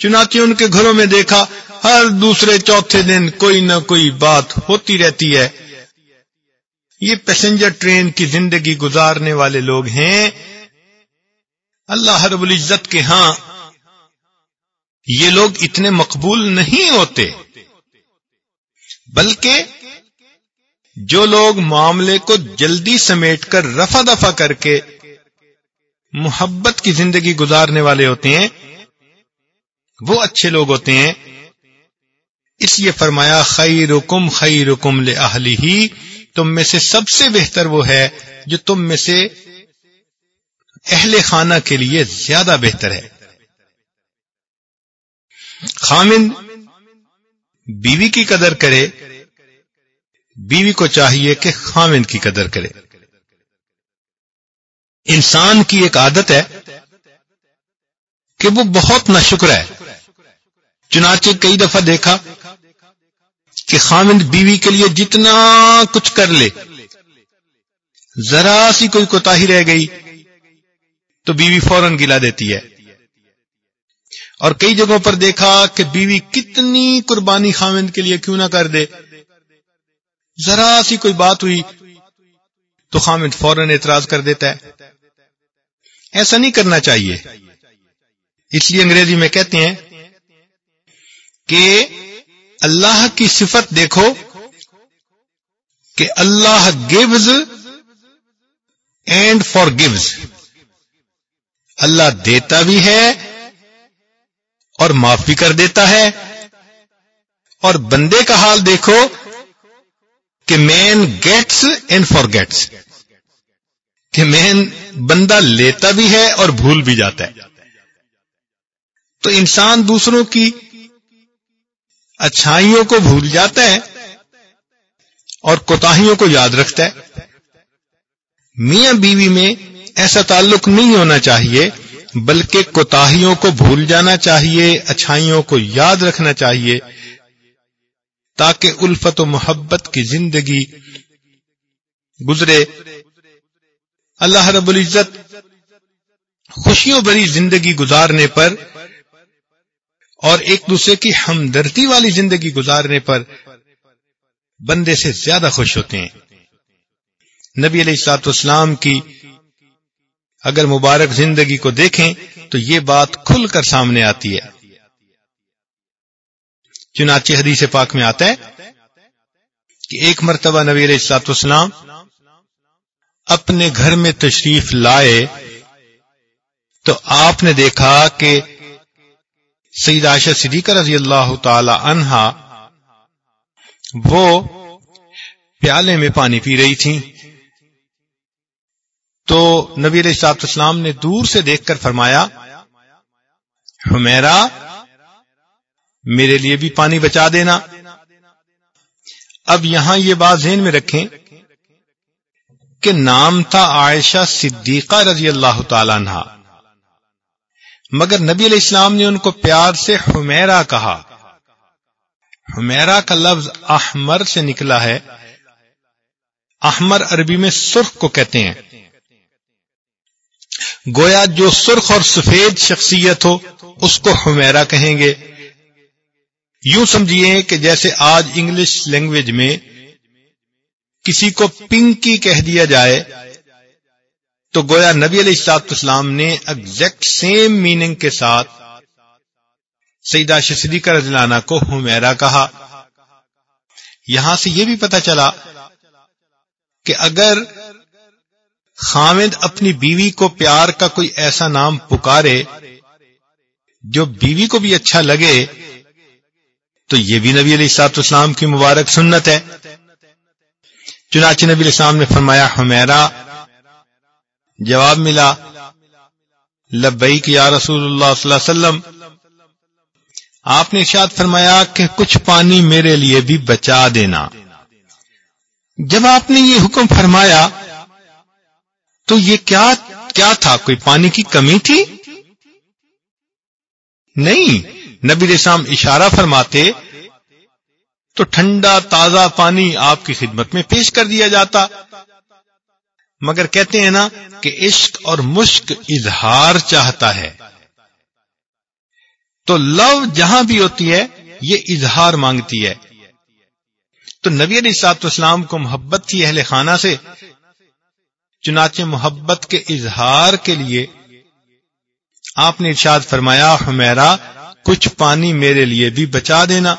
چنانچہ ان کے گھروں میں دیکھا۔ ہر دوسرے چوتھے دن کوئی نہ کوئی بات ہوتی رہتی ہے۔ یہ پیسنجر ٹرین کی زندگی گزارنے والے لوگ ہیں۔ اللہ رب العزت کے ہاں یہ لوگ اتنے مقبول نہیں ہوتے۔ بلکہ جو لوگ معاملے کو جلدی سمیٹ کر رفا دفع کر کے محبت کی زندگی گزارنے والے ہوتے ہیں، وہ اچھے لوگ ہوتے ہیں۔ اس لیے فرمایا خیر حکم خیر تم میں سے سب سے بہتر وہ ہے جو تم میں سے اہل خانہ کے لیے زیادہ بہتر ہے۔ خامن، بیوی کی قدر کرے، بیوی کو چاہیے کہ خامن کی قدر کرے۔ انسان کی ایک عادت ہے کہ وہ بہت نہ شکر ہے۔ چنانچہ کئی دفعہ دیکھا کہ خامند بیوی کے لیے جتنا کچھ کر لے، ذرا سی کوئی کوتا ہی رہ گئی تو بیوی فوراً گلا دیتی ہے۔ اور کئی جگہوں پر دیکھا کہ بیوی کتنی قربانی خامند کے لیے کیوں نہ کر دے۔ ذرا سی کوئی بات ہوئی تو خامند فوراً اعتراض کر دیتا ہے۔ ایسا نہیں کرنا چاہیے۔ اس لیے انگریزی میں کہتے ہیں کہ اللہ کی صفت دیکھو کہ Allah gives and forgives اللہ دیتا بھی ہے اور معاف بھی کر دیتا ہے۔ اور بندے کا حال دیکھو کہ man gets and forgets کہ مین بندہ لیتا بھی ہے اور بھول بھی جاتا ہے۔ تو انسان دوسروں کی اچھائیوں کو بھول جاتا ہے اور کوتاہیوں کو یاد رکھتا ہے۔ میاں بیوی میں ایسا تعلق نہیں ہونا چاہیے، بلکہ کوتاہیوں کو بھول جانا چاہیے، اچھائیوں کو یاد رکھنا چاہیے، تاکہ الفت و محبت کی زندگی گزرے۔ اللہ رب العزت خوشیوں بری زندگی گزارنے پر اور ایک دوسرے کی ہمدردی والی زندگی گزارنے پر بندے سے زیادہ خوش ہوتے ہیں۔ نبی علیہ السلاط اسلام کی اگر مبارک زندگی کو دیکھیں تو یہ بات کھل کر سامنے آتی ہے۔ چنانچہ حدیث پاک میں آتا ہے کہ ایک مرتبہ نبی علیہ السلاط اسلام اپنے گھر میں تشریف لائے تو آپ نے دیکھا کہ سید عائشہ صدیقہ رضی اللہ تعالی عنہا، وہ پیالے میں پانی پی رہی تھی تو نبی علیہ صاحب اسلام نے دور سے دیکھ کر فرمایا حمیرا میرے لیے بھی پانی بچا دینا۔ اب یہاں یہ بات ذہن میں رکھیں کہ نام تھا عائشہ صدیقہ رضی اللہ تعالی عنہ مگر نبی علیہ السلام نے ان کو پیار سے حمیرا کہا۔ حمیرا کا لفظ احمر سے نکلا ہے۔ احمر عربی میں سرخ کو کہتے ہیں۔ گویا جو سرخ اور سفید شخصیت ہو، اس کو حمیرا کہیں گے۔ یوں سمجھیے کہ جیسے آج انگلش لینگویج میں کسی کو پنکی کہہ دیا جائے تو گویا نبی علیہ السلاط اسلام نے ایگزیکٹ سیم میننگ کے ساتھ سیدہ شدی کا رضلانہ کو ہمیرا کہا۔ یہاں سے یہ بھی پتا چلا کہ اگر خامد اپنی بیوی کو پیار کا کوئی ایسا نام پکارے جو بیوی کو بھی اچھا لگے، تو یہ بھی نبی علیہ السلاط اسلام کی مبارک سنت ہے۔ چنانچہ نبی علیہ السلام نے فرمایا ہمیرا جواب ملا، لبیک یا رسول اللہ صلی اللہ علیہ وسلم، آپ نے ارشاد فرمایا کہ کچھ پانی میرے لیے بھی بچا دینا۔ جب آپ نے یہ حکم فرمایا، تو یہ کیا کیا تھا؟ کوئی پانی کی کمی تھی؟ نہیں، نبی رسام اشارہ فرماتے، تو ٹھنڈا تازہ پانی آپ کی خدمت میں پیش کر دیا جاتا۔ مگر کہتے ہیں نا کہ عشق اور مشک اظہار چاہتا ہے۔ تو لو جہاں بھی ہوتی ہے، یہ اظہار مانگتی ہے۔ تو نبی علیہ سات اسلام کو محبت تھی اہل خانہ سے، چنانچہ محبت کے اظہار کے لیے آپ نے ارشاد فرمایا ہمیرا کچھ پانی میرے لیے بھی بچا دینا۔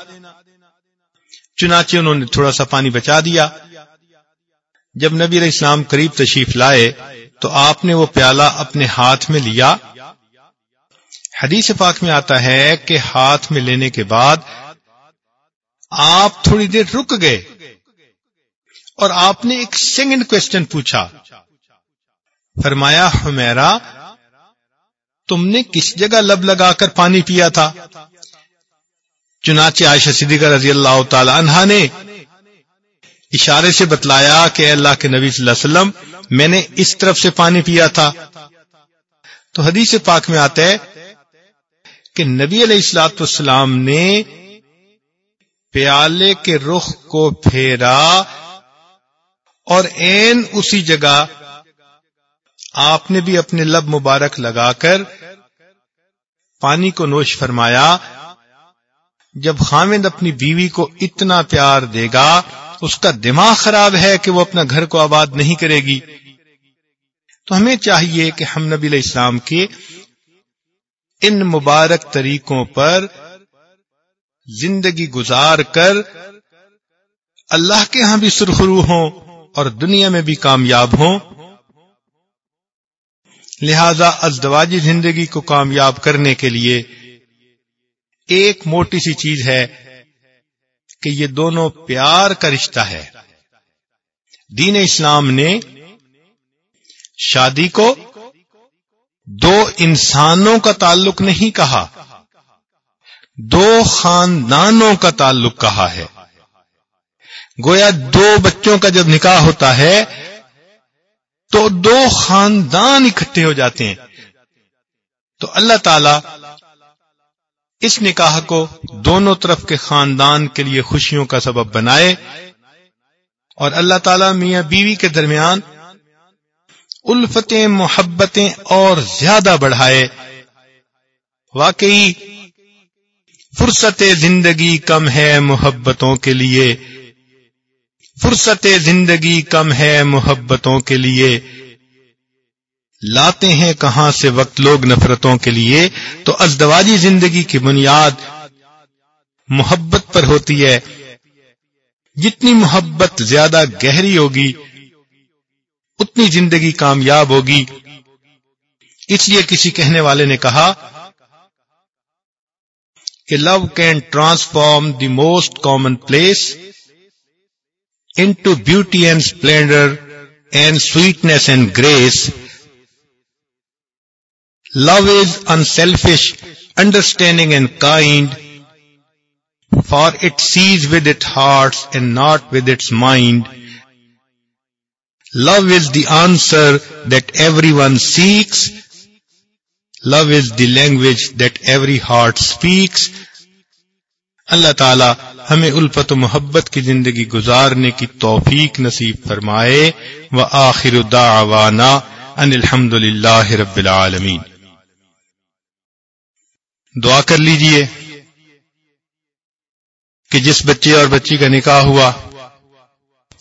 چنانچہ انہوں نے تھوڑا سا پانی بچا دیا۔ جب نبی علیہ السلام قریب تشریف لائے تو آپ نے وہ پیالہ اپنے ہاتھ میں لیا۔ حدیث پاک میں آتا ہے کہ ہاتھ میں لینے کے بعد آپ تھوڑی دیر رک گئے اور آپ نے ایک سیکنڈ کوشچن پوچھا۔ فرمایا ہمیرا تم نے کس جگہ لب لگا کر پانی پیا تھا؟ چنانچہ عائشہ صدیقہ رضی اللہ تعالی عنہا نے اشارے سے بتلایا کہ اللہ کے نبی صلی اللہ علیہ وسلم، میں نے اس طرف سے پانی پیا تھا۔ تو حدیث پاک میں آتا ہے کہ نبی علیہ السلاط والسلام نے پیالے کے رخ کو پھیرا اور این اسی جگہ آپ نے بھی اپنے لب مبارک لگا کر پانی کو نوش فرمایا، جب خامد اپنی بیوی کو اتنا پیار دے گا اس کا دماغ خراب ہے کہ وہ اپنا گھر کو آباد نہیں کرے گی۔ تو ہمیں چاہیے کہ ہم نبی علیہ السلام کے ان مبارک طریقوں پر زندگی گزار کر اللہ کے ہاں بھی سرخرو ہوں اور دنیا میں بھی کامیاب ہوں۔ لہذا ازدواجی زندگی کو کامیاب کرنے کے لیے ایک موٹی سی چیز ہے کہ یہ دونوں پیار کا رشتہ ہے۔ دین اسلام نے شادی کو دو انسانوں کا تعلق نہیں کہا، دو خاندانوں کا تعلق کہا ہے۔ گویا دو بچوں کا جب نکاح ہوتا ہے، تو دو خاندان اکٹھے ہو جاتے ہیں۔ تو اللہ تعالی اس نکاح کو دونوں طرف کے خاندان کے لیے خوشیوں کا سبب بنائے اور اللہ تعالی میاں بیوی کے درمیان الفتیں، محبتیں اور زیادہ بڑھائے۔ واقعی فرصت زندگی کم ہے محبتوں کے لیے۔ فرصت زندگی کم ہے محبتوں کے لیے۔ لاتے ہیں کہاں سے وقت لوگ نفرتوں کے لیے، تو ازدواجی زندگی کی بنیاد محبت پر ہوتی ہے۔ جتنی محبت زیادہ گہری ہوگی، اتنی زندگی کامیاب ہوگی۔ اس لیے کسی کہنے والے نے کہا کہ love can transform the most commonplace into beauty and splendour and sweetness and grace Love is unselfish, understanding and kind, for it sees with its heart and not with its mind. Love is the answer that everyone seeks, love is the language that every heart speaks اللہ تعالی ہمیں الفت و محبت کی زندگی گزارنے کی توفیق نصیب فرمائے. و آخر دعوانا ان الحمد للہ رب العالمین. دعا کر لیجیے کہ جس بچے اور بچی کا نکاح ہوا،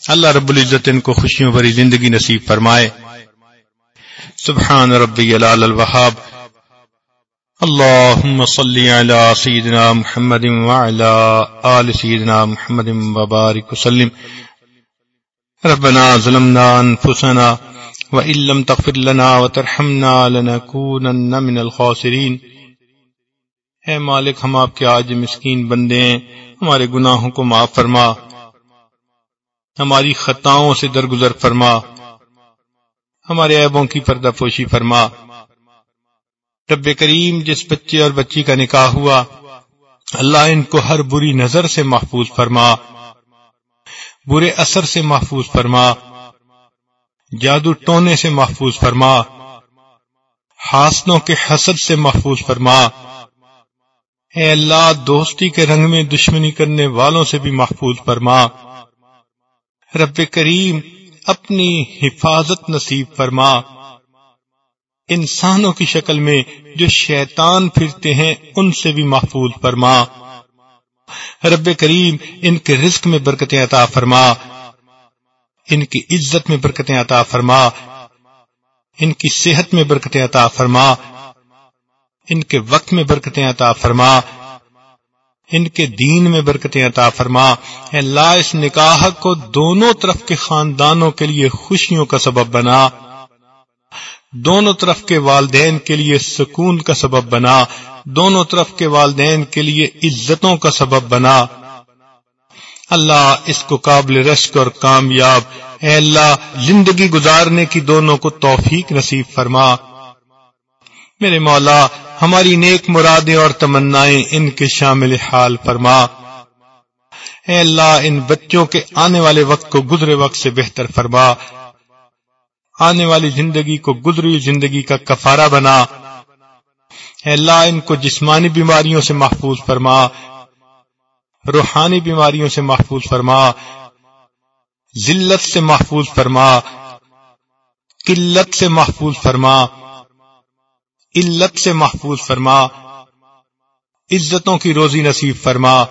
اللہ رب العزت ان کو خوشیوں بھری زندگی نصیب فرمائے۔ سبحان ربی العال الوہاب۔ اللهم صل على سيدنا محمد وعلى آل سيدنا محمد وبارك وسلم۔ ربنا ظلمنا أنفسنا وإن لم تغفر لنا وترحمنا لنكونن من الخاسرين اے مالک، ہم آپ کے آج مسکین بندے ہیں، ہمارے گناہوں کو معاف فرما۔ ہماری خطاؤں سے درگزر فرما۔ ہمارے عیبوں کی پردہ پوشی فرما۔ رب کریم، جس بچے اور بچی کا نکاح ہوا، اللہ ان کو ہر بری نظر سے محفوظ فرما۔ برے اثر سے محفوظ فرما۔ جادو ٹونے سے محفوظ فرما۔ ہاسنوں کے حسد سے محفوظ فرما۔ اے اللہ، دوستی کے رنگ میں دشمنی کرنے والوں سے بھی محفوظ فرما۔ رب کریم اپنی حفاظت نصیب فرما۔ انسانوں کی شکل میں جو شیطان پھرتے ہیں، ان سے بھی محفوظ فرما۔ رب کریم ان کے رزق میں برکتیں عطا فرما۔ ان کی عزت میں برکتیں عطا فرما۔ ان کی صحت میں برکتیں عطا فرما۔ ان کے وقت میں برکتیں عطا فرما۔ ان کے دین میں برکتیں عطا فرما۔ اللہ اس نکاح کو دونوں طرف کے خاندانوں کے لیے خوشیوں کا سبب بنا۔ دونوں طرف کے والدین کے لیے سکون کا سبب بنا۔ دونوں طرف کے والدین کے لیے عزتوں کا سبب بنا۔ اللہ اس کو قابل رشک اور کامیاب، اے اللہ زندگی گزارنے کی دونوں کو توفیق نصیب فرما۔ میرے مولا، ہماری نیک مرادیں اور تمنائیں ان کے شامل حال فرما۔ اے اللہ، ان بچوں کے آنے والے وقت کو گزرے وقت سے بہتر فرما۔ آنے والی زندگی کو گزری زندگی کا کفارہ بنا۔ اے اللہ، ان کو جسمانی بیماریوں سے محفوظ فرما۔ روحانی بیماریوں سے محفوظ فرما۔ ذلت سے محفوظ فرما۔ قلت سے محفوظ فرما۔ علت سے محفوظ فرما، عزتوں کی روزی نصیب فرما،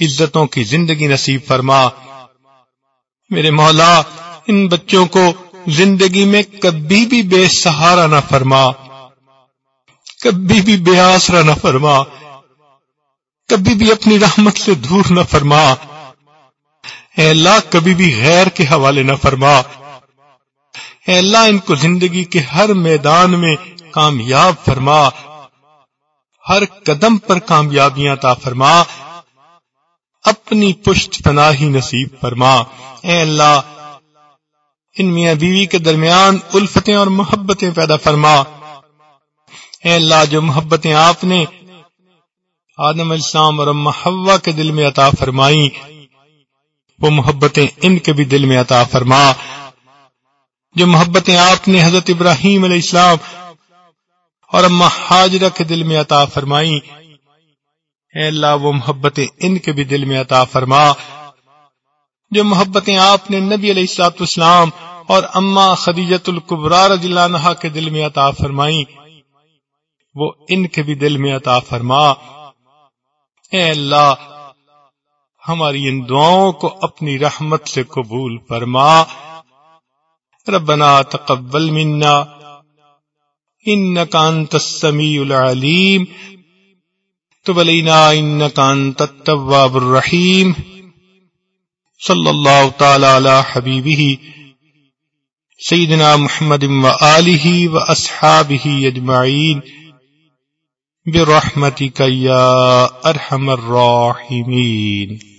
عزتوں کی زندگی نصیب فرما۔ میرے مولا، ان بچوں کو زندگی میں کبھی بھی بے سہارا نہ فرما، کبھی بھی بے آسرا نہ فرما، کبھی بھی اپنی رحمت سے دور نہ فرما۔ اے اللہ، کبھی بھی غیر کے حوالے نہ فرما۔ اے اللہ، ان کو زندگی کے ہر میدان میں کامیاب فرما۔ ہر قدم پر کامیابیاں تا فرما۔ اپنی پشت پناہی نصیب فرما۔ اے اللہ، ان میاں بیوی کے درمیان الفتیں اور محبتیں پیدا فرما۔ اے اللہ، جو محبتیں آپ نے آدم السلام اور محوا کے دل میں عطا فرمائی وہ محبتیں ان کے بھی دل میں عطا فرما۔ جو محبتیں آپ نے حضرت ابراہیم علیہ السلام اور اما حاجرہ کے دل میں عطا فرمائی۔ اے اللہ، وہ محبتیں ان کے بھی دل میں عطا فرما۔ جو محبتیں آپ نے نبی علیہ السلاط اسلام اور اما خدیجت القبرار رضی اللہ عنہ کے دل میں عطا فرمائی۔ وہ ان کے بھی دل میں عطا فرما۔ اے اللہ، ہماری ان دعاؤں کو اپنی رحمت سے قبول فرما۔ ربنا تقبل منا۔ انت السميع العليم. تب علينا انت التواب الرحيم. صلى الله تعالى على حبيبه، سيدنا محمد وآله وأصحابه يجمعين برحمتك يا أرحم الراحمين.